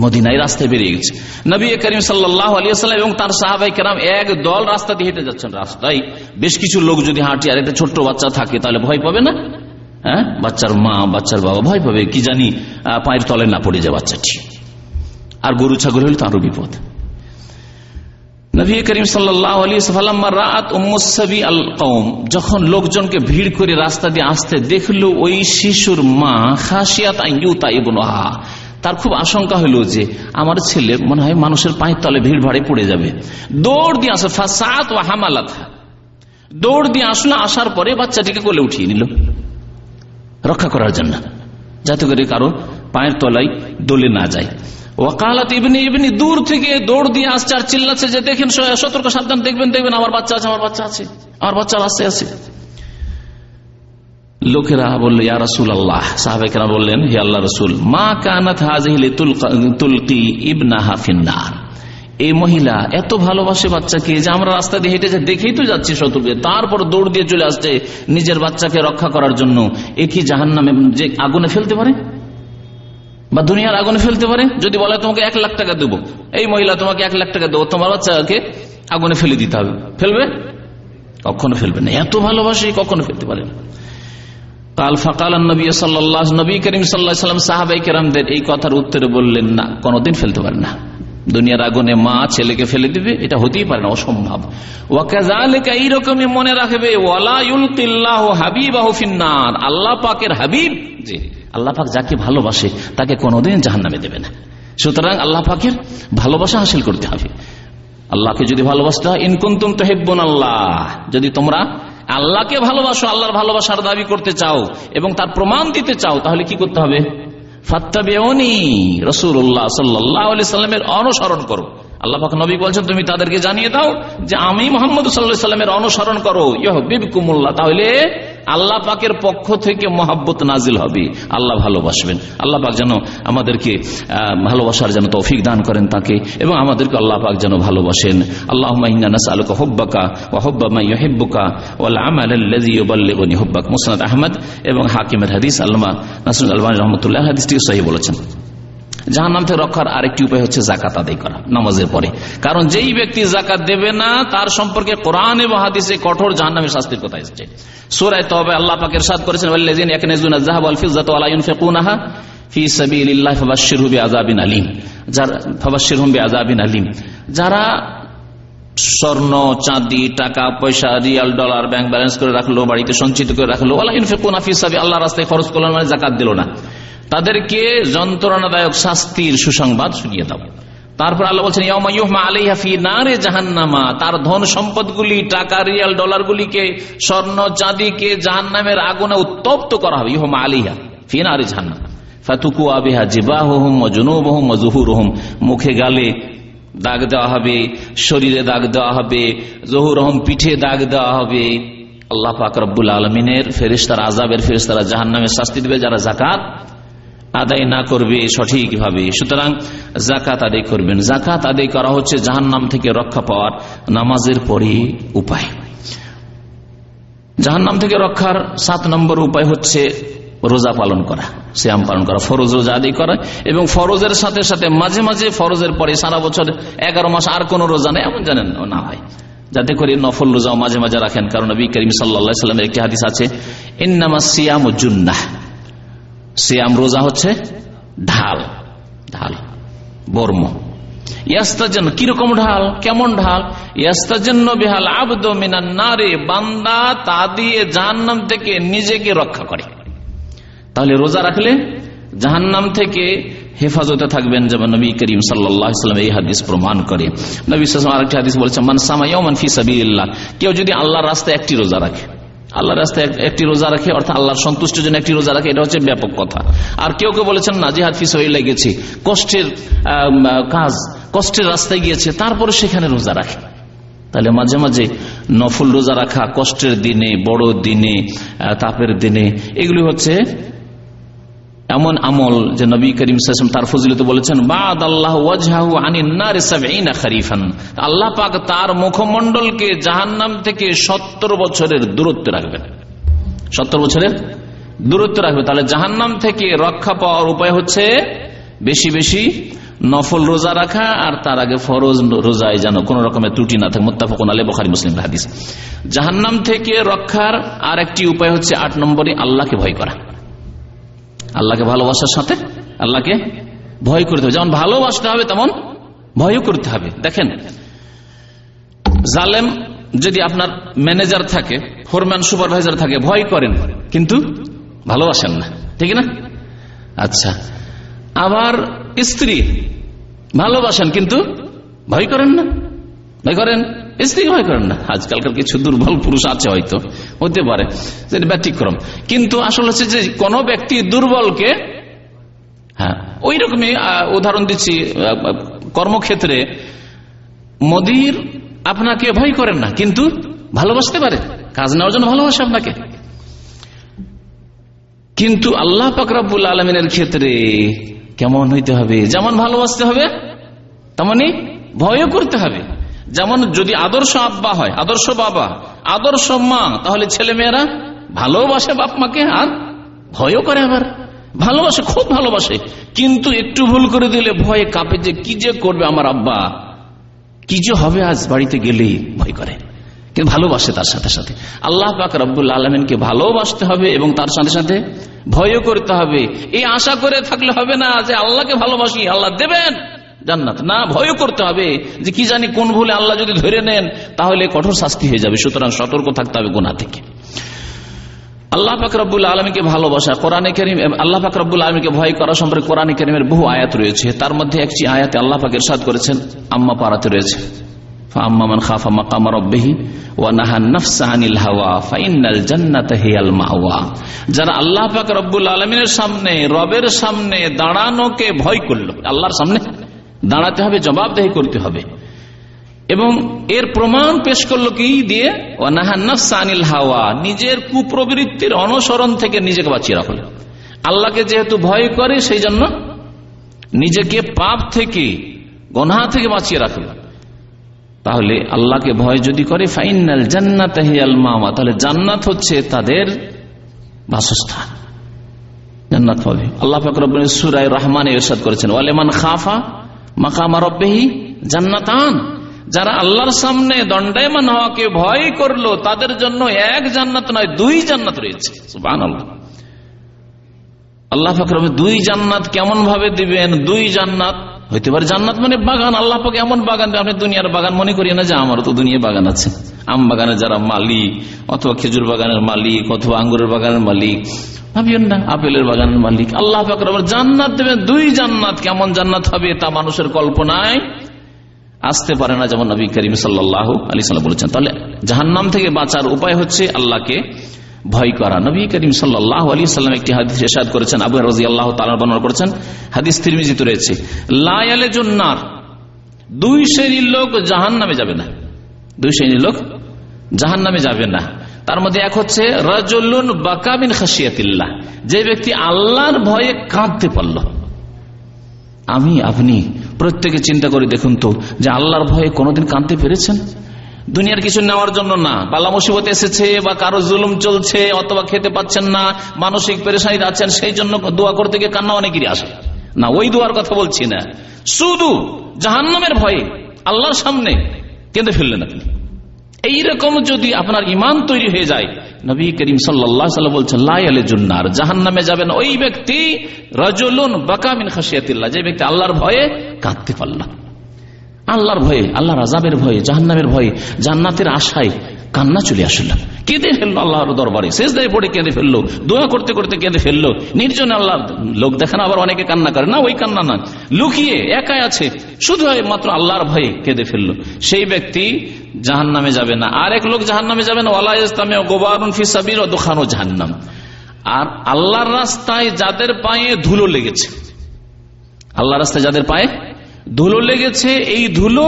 মদিনায় রাস্তায় বেরিয়ে গেছে। নবী করিম আলিয়াল্লাম এবং তার সাহাবাই কেরাম এক দল রাস্তা দিয়ে হেঁটে যাচ্ছেন। রাস্তায় বেশ কিছু লোক যদি হাঁটি আর একটা ছোট্ট বাচ্চা থাকে, তাহলে ভয় পাবে না? হ্যাঁ? বাচ্চার মা, বাচ্চার বাবা, ভয় পাবে, কি জানি পায়ের তলে না পড়ে যায় বাচ্চাটি। আর গরু, ছাগল হলে তারও বিপদ। নবী করিম যখন লোকজনকে ভিড় করে রাস্তা দিয়ে আসতে দেখল ওই শিশুর মা খাসিয়াত তার খুব আশঙ্কা হলো যে, আমার ছেলে মনে হয় মানুষের পায়ের তলে ভিড় ভাড়ে পড়ে যাবে। দৌড় দিয়ে আসে, ফাসাত ও হামালাত। দৌড় দিয়ে আসলো, আসার পরে বাচ্চাটিকে কোলে উঠিয়ে নিল। রক্ষা করার জন্য। যাতে করে কারও পায়ের তলায় দোলে না যায়। ওয়াকালাত ইবনি ইবনি দূর থেকে দৌড় দিয়ে আসছে আর চিল্লাচ্ছে যে, দেখেন সতর্ক, সাবধান, দেখবেন দেখবেন, আমার বাচ্চা আছে, আমার বাচ্চা আছে, আমার বাচ্চা আসতে আছে। লোকেরা বলল, ইয়া রসুল আল্লাহ সাহাবেকেরা বললেন, হে আল্লাহ রসুল, মা কানাত হাজিলে তুলকি ইবনা হাফিন্নার এই মহিলা, এত ভালোবাসে বাচ্চাকে যে আমরা রাস্তা দিয়ে হেঁটে দেখেই তো যাচ্ছি শত্রুকে তারপর দৌড় দিয়ে চলে আসছে নিজের বাচ্চাকে রক্ষা করার জন্য। এ কি জাহান নামে যে আগুনে ফেলতে পারে? বা দুনিয়ার আগুনে ফেলতে পারে? যদি বলে, তোমাকে এক লাখ টাকা দেবো। এই মহিলা, তোমাকে এক লাখ টাকা দেবো। তোমার বাচ্চাকে আগুনে ফেলে দিতে হবে। ফেলবে? কখনো ফেলবে না। এত ভালোবাসে, কখনো ফেলতে পারে নবী নবী সাল্লাম, সাহাবাই কেরামদের এই কথার উত্তরে বললেন, না, কোনদিন ফেলতে পারে না। দুনিয়ার আগুনে মা ছেলেকে ফেলে দিবে, এটা হতেই পারে না, অসম্ভব। এইরকমই মনে রাখবে আল্লাহ পাকের হাবিব যে, আল্লাহ পাক যাকে ভালোবাসে, তাকে কোনোদিন জাহান নামে দেবে না। সুতরাং আল্লাহ পাকের ভালোবাসা হাসিল করতে হবে। আল্লাহকে যদি ভালোবাসতে হয় ইনকুন্তুম তো হেব্বন আল্লাহ। যদি তোমরা আল্লাহকে ভালোবাসো, আল্লাহর ভালোবাসার দাবি করতে চাও এবং তার প্রমাণ দিতে চাও, তাহলে কি করতে হবে? ফাত্তাবেউনি রসুল্লাহ সাল্লাহ সাল্লামের অনুসরণ করো। আল্লাহ নবী বলছেন, তুমি তাদেরকে জানিয়ে দাও যে আমি মোহাম্মদ সাল্লাহ সাল্লামের অনুসরণ করো। ইহ বিবকুমুল্লাহ তাহলে আল্লাহ পাকের পক্ষ থেকে মহাব্বত নাজিল হবে। আল্লাহ ভালোবাসবেন। আল্লাহ পাক যেন আমাদেরকে ভালোবাসার যেন তৌফিক দান করেন তাকে এবং আমাদেরকে আল্লাহ পাক যেন ভালোবাসেন। আল্লাহ হব্বাকা ও ওয়াল আমালি হব্বাক। মুসনাদ আহমদ এবং হাকিমের হাদিস আল্লাহ নাসরুল আলমান রহমতুল্লাহ হাদিসটি সহি বলেছেন। জাহান নাম থেকে রক্ষার আরেকটি উপায় হচ্ছে জাকাত আদায় করা, নামাজের পরে। কারণ যেই ব্যক্তি জাকাত দেবে না, তার সম্পর্কে কোরআন এবং হাদিসে কঠোর জাহান নামের শাস্তির কথা এসেছে। সোরায় তবে আল্লাহ পাকের সাদ করেছেন যারা স্বর্ণ, চাঁদি, টাকা, পয়সা, রিয়াল, ডলার, ব্যাংক ব্যালেন্স করে রাখল, বাড়িতে সঞ্চিত করে রাখল। আল্লাহ রাস্তায় খরচ করল মানে জাকাত দিল না। তাদেরকে যন্ত্রণাদায়ক শাস্তির সুসংবাদ শুনিয়ে দাও। তারপর আল্লাহ বলছেন জাহান্নামা। তার ধন সম্পদগুলি, টাকা, রিয়াল, ডলারগুলিকে, স্বর্ণ, চাঁদিকে জাহান্নামের আগুনে উত্তপ্ত করা হবে। ইহমা আলিহা ফি নারে জাহান্নাম। ফাতুকুয়া বিহা জিবাহুম জুনুবহুম জুহুরহুম। মুখে গালে দাগ দেওয়া হবে, শরীরে দাগ দেওয়া হবে জহুরহম পিঠে দাগ দেওয়া হবে। আল্লাহ পাক রব্বুল আলমিনের ফেরিস্তার আজাবের ফেরিস্তারা জাহান নামে শাস্তি দেবে, যারা জাকাত আদায় না করবে সঠিকভাবে। সুতরাং জাকাত আদায় করবেন। জাকাত আদায় করা হচ্ছে জাহান নাম থেকে রক্ষা পাওয়ার নামাজের পরে উপায়। জাহান নাম থেকে রক্ষার সাত নম্বর উপায় হচ্ছে রোজা পালন করা শ্যাম পালন করা, ফরজ রোজা আদায় করা এবং ফরজের সাথে সাথে মাঝে মাঝে ফরজের পরে সারা বছর এগারো মাস আর কোন রোজা নেই, এমন জানেন? না হয় যাতে করে নফল রোজাও মাঝে মাঝে রাখেন, কারণ নবী করিম সাল্লা একটি হাদিস আছে, ইন্নামা সিয়াম জুন্নাহ। সিয়াম রোজা হচ্ছে ঢাল ঢাল, বর্ম। কীরকম ঢাল? কেমন ঢাল? ইয়াস্তাজন্য বেহাল আবদ মিনান নারে, বান্দা তা দিয়ে জাহান্নাম থেকে নিজেকে রক্ষা করে। তাহলে রোজা রাখলে জাহান্নাম থেকে হেফাজতে থাকবেন যেমন নবী করিম সাল্লাম এই হাদিস প্রমাণ করে। নবী আরেকটি হাদিস বলছে মানসামাইমান ফি সাবিল্লাহ কেউ যদি আল্লাহর রাস্তায় একটি রোজা রাখে, আল্লাহর রাস্তায় একটি রোজা রাখে, অর্থাৎ আল্লাহর সন্তুষ্টের জন্য একটি রোজা রাখে, এটা হচ্ছে ব্যাপক কথা। আর কেউ কেউ বলেছেন, না, জিহাদ ফিস হয়ে লেগেছে কষ্টের কাজ, কষ্টের রাস্তায় গিয়েছে, তারপরে সেখানে রোজা রাখে। তাহলে মাঝে মাঝে নফল রোজা রাখা, কষ্টের দিনে, বড় দিনে তাপের দিনে, এগুলি হচ্ছে এমন আমল যে নবী করিম তার ফজিলত বলেছেন বাদ আল্লাহ আল্লাহ পাক তার মুখমন্ডলকে জাহান্নাম থেকে সত্তর বছরের দূরত্ব রাখবেন। সত্তর বছরের দূরত্ব রাখবে। তাহলে জাহান্নাম থেকে রক্ষা পাওয়ার উপায় হচ্ছে বেশি বেশি নফল রোজা রাখা আর তার আগে ফরজ রোজায় যেন কোন রকমের ত্রুটি না থাকে। মোত্তাফকুন বখারি মুসলিম হাদিস। জাহান্নাম থেকে রক্ষার আর একটি উপায় হচ্ছে আট নম্বরে আল্লাহকে ভয় করা। আল্লাহকে ভালোবাসার সাথে আল্লাহকে ভয় করতে হবে যেমন ভালোবাসতে হবে, তেমন ভয়ও করতে হবে। দেখেন, জালেম যদি আপনার ম্যানেজার থাকে, ফোরম্যান, সুপারভাইজার থাকে, ভয় করেন, কিন্তু ভালোবাসেন না। ঠিক না? আচ্ছা আবার স্ত্রী ভালোবাসেন, কিন্তু ভয় করেন না। ভয় করেন, স্ত্রী ভয় করেন না। আজকালকার কিছু দুর্বল পুরুষ আছে হয়তো। হতে পারে ব্যতিক্রম। কিন্তু আসলে হচ্ছে যে কোন ব্যক্তি দুর্বলকে হ্যাঁ ওই রকমই উদাহরণ দিচ্ছি কর্মক্ষেত্রে, মোদির আপনাকে ভয় করেন না, কিন্তু ভালোবাসতে পারে, কাজ নেওয়ার জন্য ভালোবাসে আপনাকে। কিন্তু আল্লাহ পাকরাবুল আলমিনের ক্ষেত্রে কেমন হইতে হবে? যেমন ভালোবাসতে হবে তেমনই ভয়ও করতে হবে। যেমন যদি আদর্শ আব্বা হয়, আদর্শ বাবা, আদর্শ মা, তাহলে ছেলে মেয়েরা ভালোবাসে বাপ মাকে আর ভয়ও করে আবার। ভালোবাসে, খুব ভালোবাসে। কিন্তু একটু ভুল করে দিলে ভয়ে কাঁপে যে কি যে করবে আমার আব্বা। কি যে হবে আজ বাড়িতে গেলেই ভয় করে। কিন্তু ভালোবাসে তার সাথে সাথে। আল্লাহ পাক রব্বুল আলমিনকে ভালোবাসতে হবে এবং তার সাথে সাথে ভয়ও করতে হবে। এই আশা করে থাকলে হবে না যে আল্লাহকে ভালোবাসি, আল্লাহ দেবেন। জান্নাত। না ভয় করতে হবে যে কি জানি কোন ভুলে আল্লাহ যদি ধরে নেন, তাহলে কঠোর শাস্তি হয়ে যাবে। সুতরাং সতর্ক থাকতে হবে গোনা থেকে। আল্লাহ ফাকরাবুল আলমীকে ভালোবাসা, কোরআনে করিম আল্লাহ ফাকরাবুল আলমীকে ভয় করা সম্পর্কে কোরআনে করিমের বহু আয়াত রয়েছে। তার মধ্যে একটি আয়াতে আল্লাহ পাকের সাদ করেছেন, আম্মা পাড়াতে রয়েছে। আম্মামান ওয়া আল্লাহ পাক সামনে, রবের সামনে দাঁড়ানোকে ভয় করল, আল্লাহর সামনে দাঁড়াতে হবে, জবাবদেহি করতে হবে। এবং এর প্রমাণ পেশ করল কি দিয়ে আনিল হাওয়া, নিজের কুপ্রবৃত্তির অনুসরণ থেকে নিজেকে বাঁচিয়ে রাখল। আল্লাহকে যেহেতু ভয় করে, সেই জন্য নিজেকে পাপ থেকে, গনহা থেকে বাঁচিয়ে রাখল। তাহলে আল্লাহকে ভয় যদি করে ফাইনাল জান্নাত মামা তাহলে জান্নাত হচ্ছে তাদের বাসস্থান। জান্নাত পাবে আল্লাহ ফাকর সুরায় রহমান এরশাদ করেছেন ওয়ালেমান খাফা মাকামা রব্বেহি জান্নাতান। যারা আল্লাহর সামনে দণ্ডায়মান হওয়াকে ভয় করল, তাদের জন্য এক জান্নাত নয়, দুই জান্নাত রয়েছে। আল্লাহ ফাকর দুই জান্নাত কেমন ভাবে দিবেন? দুই জান্নাত। হইতে পারে জান্নাত মানে বাগান। আল্লাহ পাকে এমন বাগান আপনি দুনিয়ার বাগান মনে করি না যে আমারও তো দুনিয়া বাগান আছে। আম বাগানের যারা মালিক, অথবা খেজুর বাগানের মালিক, অথবা আঙ্গুরের বাগানের মালিক ভাবিয়েন না আপেলের বাগানের মালিক। আল্লাহ পাকর জান্নাত দেবেন, দুই জান্নাত। কেমন জান্নাত হবে তা মানুষের কল্পনায় আসতে পারে না, যেমন নবী করিম সাল্লাহ আলি সাল্লাম বলেছেন। তাহলে জাহান্নাম থেকে বাঁচার উপায় হচ্ছে আল্লাহকে ভয় করা। নবী করিম সাল্লাহ আলী সাল্লাম একটি হাদিস এসাদ করেছেন, আবু রাজি আল্লাহ তালা বর্ণনা করেছেন। হাদিস তিরমিজিত রয়েছে লায়ালে জন্নার দুই শ্রেণির লোক জাহান নামে যাবে না। দুই শ্রেণির লোক জাহান নামে যাবে না। তার মধ্যে এক হচ্ছে রাজুল্লুন বাকাবিন খাসিয়াতিল্লাহ যে ব্যক্তি আল্লাহর ভয়ে কাঁদতে পারল। আমি, আপনি প্রত্যেকে চিন্তা করে দেখুন তো, যে আল্লাহর ভয়ে কোনোদিন কাঁদতে পেরেছেন? দুনিয়ার কিছু নেওয়ার জন্য না। পাল্লা মুসিবত এসেছে বা কারও জুলুম চলছে অথবা খেতে পাচ্ছেন না, মানসিক পেরেশানি আছেন, সেই জন্য দোয়া করতে গিয়ে কান্না অনেকেরই আসে। না, ওই দোয়ার কথা বলছি না। শুধু জাহান্নামের ভয়ে, আল্লাহর সামনে কেঁদে ফেললেন আপনি। এইরকম যদি আপনার ইমান তৈরি হয়ে যায়, নবী করিম সাল্লাম বলছেন লাইলে জুন্নার জাহান নামে যাবেন ওই ব্যক্তি, রজলুন বাকামিন খাসিয়াতিল্লাহ যে ব্যক্তি আল্লাহর ভয়ে কাঁদতে পারল আল্লাহর ভয়ে, আল্লাহর আজাবের ভয়ে, জাহান্নামের ভয়ে, জান্নাতের আশায় কান্না চলে আসল। কেঁদে ফেলল আল্লাহর দরবারে শেষ দায় পড়ে কেঁদে ফেলল, দোয়া করতে করতে কেঁদে ফেলল। নির্জন আল্লাহ লোক দেখেন আবার অনেকে কান্না করে। না, ওই কান্না না লুকিয়ে একাই আছে, শুধু মাত্র আল্লাহর ভয়ে কেঁদে ফেলল। সেই ব্যক্তি জাহান নামে যাবে না। আর এক লোক জাহান নামে যাবে না। ওলা ইসলামে গোবারুন ফিসাবির ও দোকানো জাহান্নাম। আর আল্লাহর রাস্তায় যাদের পায়ে ধুলো লেগেছে আল্লাহ রাস্তায় যাদের পায়ে ধুলো লেগেছে, এই ধুলো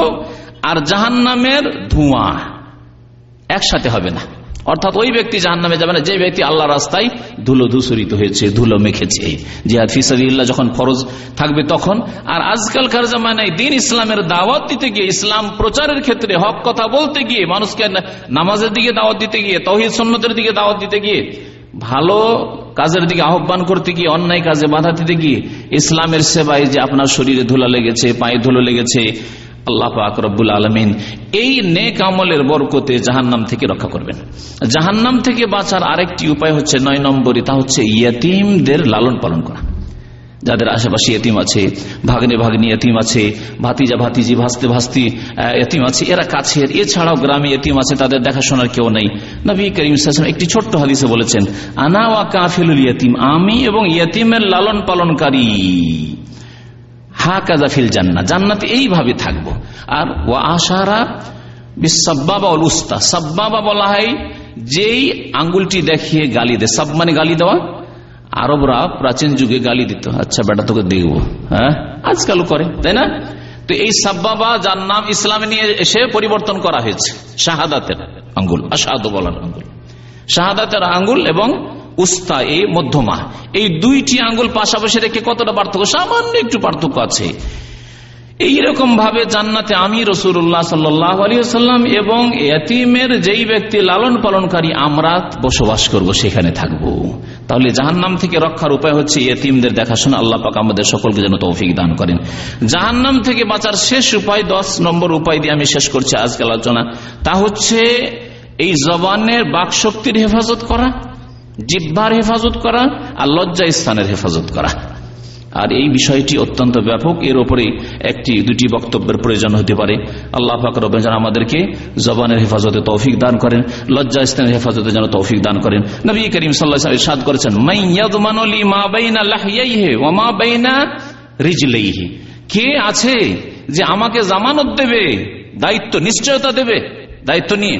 আর জাহান নামের ধোঁয়া। একসাথে হবে না। অর্থাৎ ওই ব্যক্তি জাহান নামে যাবে না, যে ব্যক্তি আল্লাহ রাস্তায় ধুলো ধূসরিত হয়েছে, ধুলো মেখেছে। জিহাদ ফিসাবিল্লাহ যখন ফরজ থাকবে তখন। আর আজকালকার জামানায় দিন ইসলামের দাওয়াত দিতে গিয়ে, ইসলাম প্রচারের ক্ষেত্রে হক কথা বলতে গিয়ে, মানুষকে নামাজের দিকে দাওয়াত দিতে গিয়ে, তহিদ সন্ন্যতের দিকে দাওয়াত দিতে গিয়ে, ভালো কাজের দিকে আহ্বান করতে গিয়ে, অন্যায় কাজে বাধা দিতে গিয়ে, ইসলামের সেবায় যে আপনার শরীরে ধুলা লেগেছে, পায়ে ধুলো লেগেছে আল্লাহ আকরবুল আলমিন এই নেক আমলের বরকতে জাহান্নাম থেকে রক্ষা করবেন। জাহান্নাম থেকে বাঁচার আরেকটি উপায় হচ্ছে নয় নম্বরই, তা হচ্ছে ইয়াতিমদের লালন পালন করা। যাদের আশেপাশে এতিম আছে, ভাগ্নে ভাগ্নি এতিম আছে, ভাতিজা ভাতিজি, ভাসতে ভাসতি এতিম আছে, এরা কাছের। এছাড়াও গ্রামে এতিম আছে, তাদের দেখাশোনার কেউ নেই। নবী করিম একটি ছোট্ট হাদিসে বলেছেন, আনা ওয়া কাফিলুল ইয়তিম, আমি এবং ইয়তিমের লালন পালনকারী। হা কাজাফিল জান্না জান্নাতে এইভাবে থাকব। আর ও আশারা বিসাব্বাবা উস্তা। সাব্বাবা বলা হয়, যেই আঙ্গুলটি দেখিয়ে গালি দেয়। সব মানে গালি দেওয়া? আরবরা প্রাচীন যুগে গালি দিত। আচ্ছা বেটা, তোকে দেখব। হ্যাঁ? আজকালও করে, তাই না? তো এই সাব্বাবা যার নাম ইসলামে নিয়ে এসে পরিবর্তন করা হয়েছে। শাহাদাতের আঙ্গুল, আশাহাদ বলার আঙ্গুল। শাহাদাতের আঙ্গুল এবং উস্তা এ মধ্যমা। এই দুইটি আঙ্গুল পাশাপাশি রেখে কতটা পার্থক্য? সামান্য একটু পার্থক্য আছে। এইরকম ভাবে জান্নাতে আমি রসুল্লাহ সাল্লাম এবং এতিমের যেই ব্যক্তি লালন পালনকারী, আমরা বসবাস করব, সেখানে থাকব। তাহলে জাহান্নাম থেকে রক্ষার উপায় হচ্ছে এতিমদের দেখাশোনা। আল্লাহ পাক আমাদের সকলকে যেন তৌফিক দান করেন। জাহান্নাম থেকে বাঁচার শেষ উপায়, দশ নম্বর উপায় দিয়ে আমি শেষ করছি আজকে আলোচনা। তা হচ্ছে এই জবানের বাক শক্তির হেফাজত করা। জিব্বার হেফাজত করা আর লজ্জা স্থানের হেফাজত করা। আর এই বিষয়টি অত্যন্ত ব্যাপক। এর ওপরে একটি, দুটি বক্তব্যের প্রয়োজন হতে পারে। আল্লাহ ফাকর যেন আমাদেরকে জবানের হেফাজতে তৌফিক দান করেন লজ্জা স্থানের হেফাজতে যেন তৌফিক দান করেন। নবী করিম সাল্লাহ করেছেন কে আছে যে আমাকে জামানত দেবে, দায়িত্ব, নিশ্চয়তা দেবে? দায়িত্ব নিয়ে।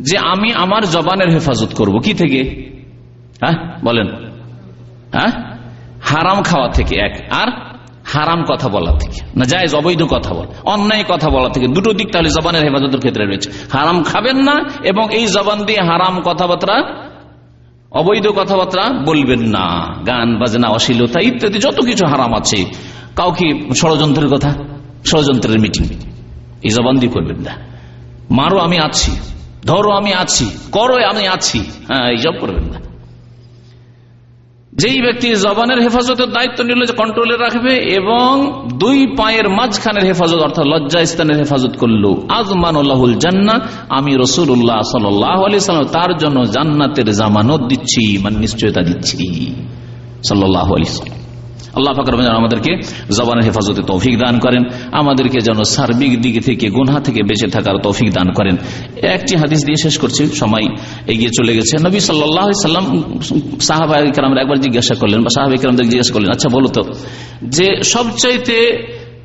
যে আমি আমার জবানের হেফাজত করব। কি থেকে? হ্যাঁ বলেন। হ্যাঁ? হারাম খাওয়া থেকে এক, আর হারাম কথা বলা থেকে। না যায় অবৈধ কথা বল। অন্যায় কথা বলা থেকে। দুটো দিক তাহলে জবানের হেফাজতের ক্ষেত্রে রয়েছে। হারাম খাবেন না এবং এই জবান দিয়ে হারাম কথাবার্তা, অবৈধ কথাবার্তা বলবেন না। গান, বাজনা, অশ্লীলতা ইত্যাদি যত কিছু হারাম আছে। কাউকে ষড়যন্ত্রের কথা? ষড়যন্ত্রের মিটিং। এই জবান দিয়ে করবেন না। মারো আমি আছি, ধরো আমি আছি, করো আমি আছি। হ্যাঁ এইসব করবেন না। যেই ব্যক্তি জবানের হেফাজতের দায়িত্ব নিল যে কন্ট্রোলে রাখবে এবং দুই পায়ের মাঝখানের হেফাজত, অর্থাৎ লজ্জা ইস্তানের হেফাজত করল। আজমানুল্লাহুল জান্না আমি রসুল্লাহ সাল্লাহ আলি সাল্লাম, তার জন্য জান্নাতের জামানত দিচ্ছি মানে নিশ্চয়তা দিচ্ছি। সাল্লাহ আলি সাল্লাম। আল্লাহ ফাকর আমাদেরকে জবানের হেফাজতে তৌফিক দান করেন। আমাদেরকে যেন সার্বিক দিক থেকে, গুনহা থেকে বেঁচে থাকার তৌফিক দান করেন। একটি হাদিস দিয়ে শেষ করছি, সময় এগিয়ে চলে গেছে। নবী সাল্লাম সাহাবাহাম একবার জিজ্ঞাসা করলেন বা সাহাবাহিকরামদের জিজ্ঞাসা করলেন আচ্ছা বলো তো, যে সবচাইতে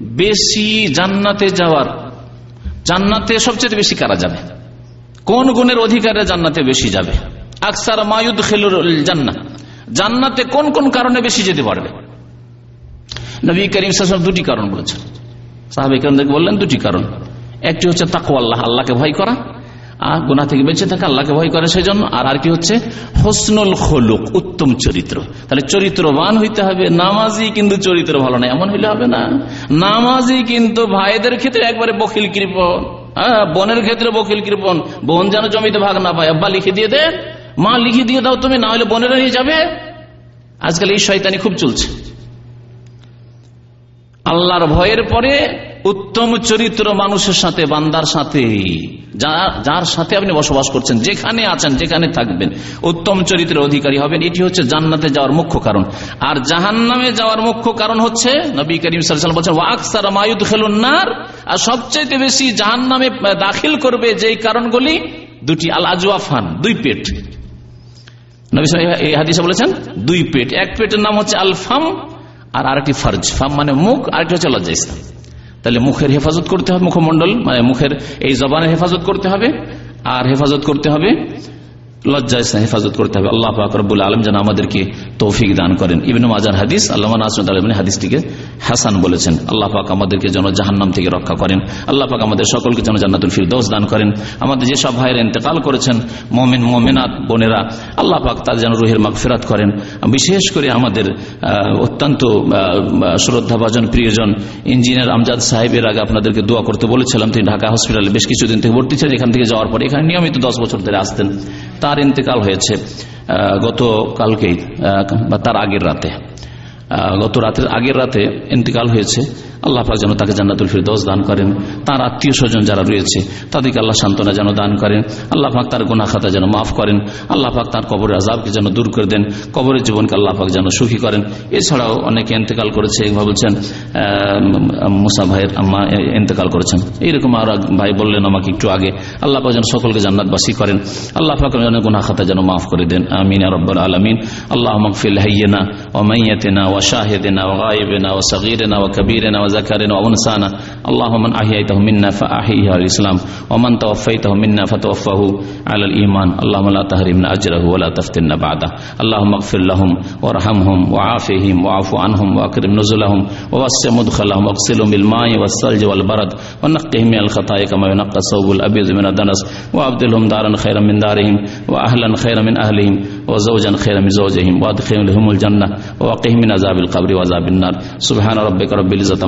বেশি জান্নাতে যাওয়ার, জান্নাতে সবচেয়ে বেশি কারা যাবে? কোন গুণের অধিকারে জান্নাতে বেশি যাবে? আকসার মায়ুদ খেলুর জান্না জান্নাতে কোন কোন কারণে বেশি যেতে পারবে? নবী করিম দুটি কারণ বলেছেন। সাহাবিকরণদেরকে বললেন দুটি কারণ। একটি হচ্ছে তাকু আল্লাহ, আল্লাহকে ভয় করা। আর গুনা থেকে বেঁচে থাকা আল্লাহকে ভয় করে সেই জন্য আর আর কি হচ্ছে হসনুল খলুক, উত্তম চরিত্র। তাহলে চরিত্রবান হইতে হবে নামাজি কিন্তু চরিত্র ভালো না এমন হইলে হবে না। নামাজি কিন্তু ভাইদের ক্ষেত্রে একবারে বকিল কৃপন হ্যাঁ বোনের ক্ষেত্রে বকিল কৃপন বোন যেন জমিতে ভাগ না পায়। আব্বা, লিখে দিয়ে দে। মা, লিখে দিয়ে দাও তুমি, না হলে বোনেরা নিয়ে যাবে। আজকাল এই শয়তানি খুব চলছে। আল্লাহর ভয়ের পরে উত্তম চরিত্র মানুষের সাথে, বান্দার সাথে যার সাথে আপনি বসবাস করছেন, যেখানে আছেন, যেখানে থাকবেন, উত্তম চরিত্রের অধিকারী হবেন, এটি হচ্ছে জান্নাতে যাওয়ার মুখ্য কারণ। আর জাহান নামে যাওয়ার মুখ্য কারণ হচ্ছে, নবী করিম সাল বলছেন ওয়াকসার মায়ুদ খেলুন্নার আর সবচেয়ে বেশি জাহান নামে দাখিল করবে যেই কারণগুলি, দুটি আল আজওয়াফান, দুই পেট। নবী এই হাদিসে বলেছেন, দুই পেট। এক পেটের নাম হচ্ছে আলফাম আর আরেকটি ফার্জ। ফাম মানে মুখ, আরেকটি হচ্ছে লজ্জা ইসলাম। তাহলে মুখের হেফাজত করতে হবে মুখমন্ডল মানে মুখের এই জবানের হেফাজত করতে হবে, আর হেফাজত করতে হবে লজ্জা ইসলাম হেফাজত করতে হবে। আল্লাহ পাকরবুল আলম যেন আমাদেরকে তৌফিক দান করেন। ইবিন মাজার হাদিস আল্লাহ নাসরত আলমিন হাদিসটিকে হাসান বলেছেন। আল্লাহ পাক আমাদেরকে যেন জাহান্নাম থেকে রক্ষা করেন। আল্লাহ পাক আমাদের সকলকে যেন জান্নাতুল ফিরদৌস দান করেন। আমাদের যেসব ভাইয়ের ইন্তেকাল করেছেন, মোমিন, মোমিনাত বোনেরা, আল্লাহ পাক তার যেন রুহের মাগফিরাত করেন। বিশেষ করে আমাদের অত্যন্ত শ্রদ্ধাভাজন প্রিয়জন ইঞ্জিনিয়ার আমজাদ সাহেবের আগে আপনাদেরকে দোয়া করতে বলেছিলাম। তিনি ঢাকা হসপিটালে বেশ কিছুদিন থেকে ভর্তি ছিলেন। এখান থেকে যাওয়ার পরে এখানে নিয়মিত দশ বছর ধরে আসতেন। তার ইন্তেকাল হয়েছে গত কালকেই বা তার আগের রাতে গত রাতের আগের রাতে ইন্তেকাল হয়েছে। আল্লাহ পাক যেন তাকে জান্নাতুল ফিরদৌস দান করেন। তার আত্মীয় স্বজন যারা রয়েছে, তাদেরকে আল্লাহ সান্ত্বনা যেন দান করেন। আল্লাহ পাক তার গুনা খাতা যেন মাফ করেন। আল্লাহ পাক তার কবরের আজাবকে যেন দূর করে দেন। কবরের জীবনকে আল্লাহ পাক যেন সুখী করেন। এছাড়াও অনেকে ইন্তেকাল করেছে বলছেন মুসা ভাইয়ের আম্মা ইন্তেকাল করেছেন। এইরকম আর ভাই বললেন আমাকে একটু আগে, আল্লাহ পাক যেন সকলকে জান্নাতবাসী করেন। আল্লাহ পাক যেন গুনা খাতা যেন মাফ করে দেন। আমিন রব্বর আলমিন। আল্লাহ মকফিল হাইয়েনা ও মাইয়াতেনা ও শাহেদেনা ও গায়েবেনা ও সগিরেনা ও কবিরেনা ও ذكرنا وانسانا اللهم من أحييته منا فاحيه على الاسلام ومن توفيته منا فتوفه على الإيمان. اللهم لا تحرمنا أجره ولا تفتنا بعده. اللهم اغفر لهم وارحمهم وعافهم واعف عنهم وأكرم نزلهم ووسع مدخلهم. واغسلهم بالماء والثلج والبرد ونقهم من الخطايا كما ينقى الثوب الأبيض من الدنس. وأبدلهم دارا خيرا من دارهم وأهلا خيرا من أهلهم وزوجا خيرا من زوجهم. وأدخلهم لهم الجنة ووقهم من عذاب القبر وعذاب النار. سبحان ربك رب العزة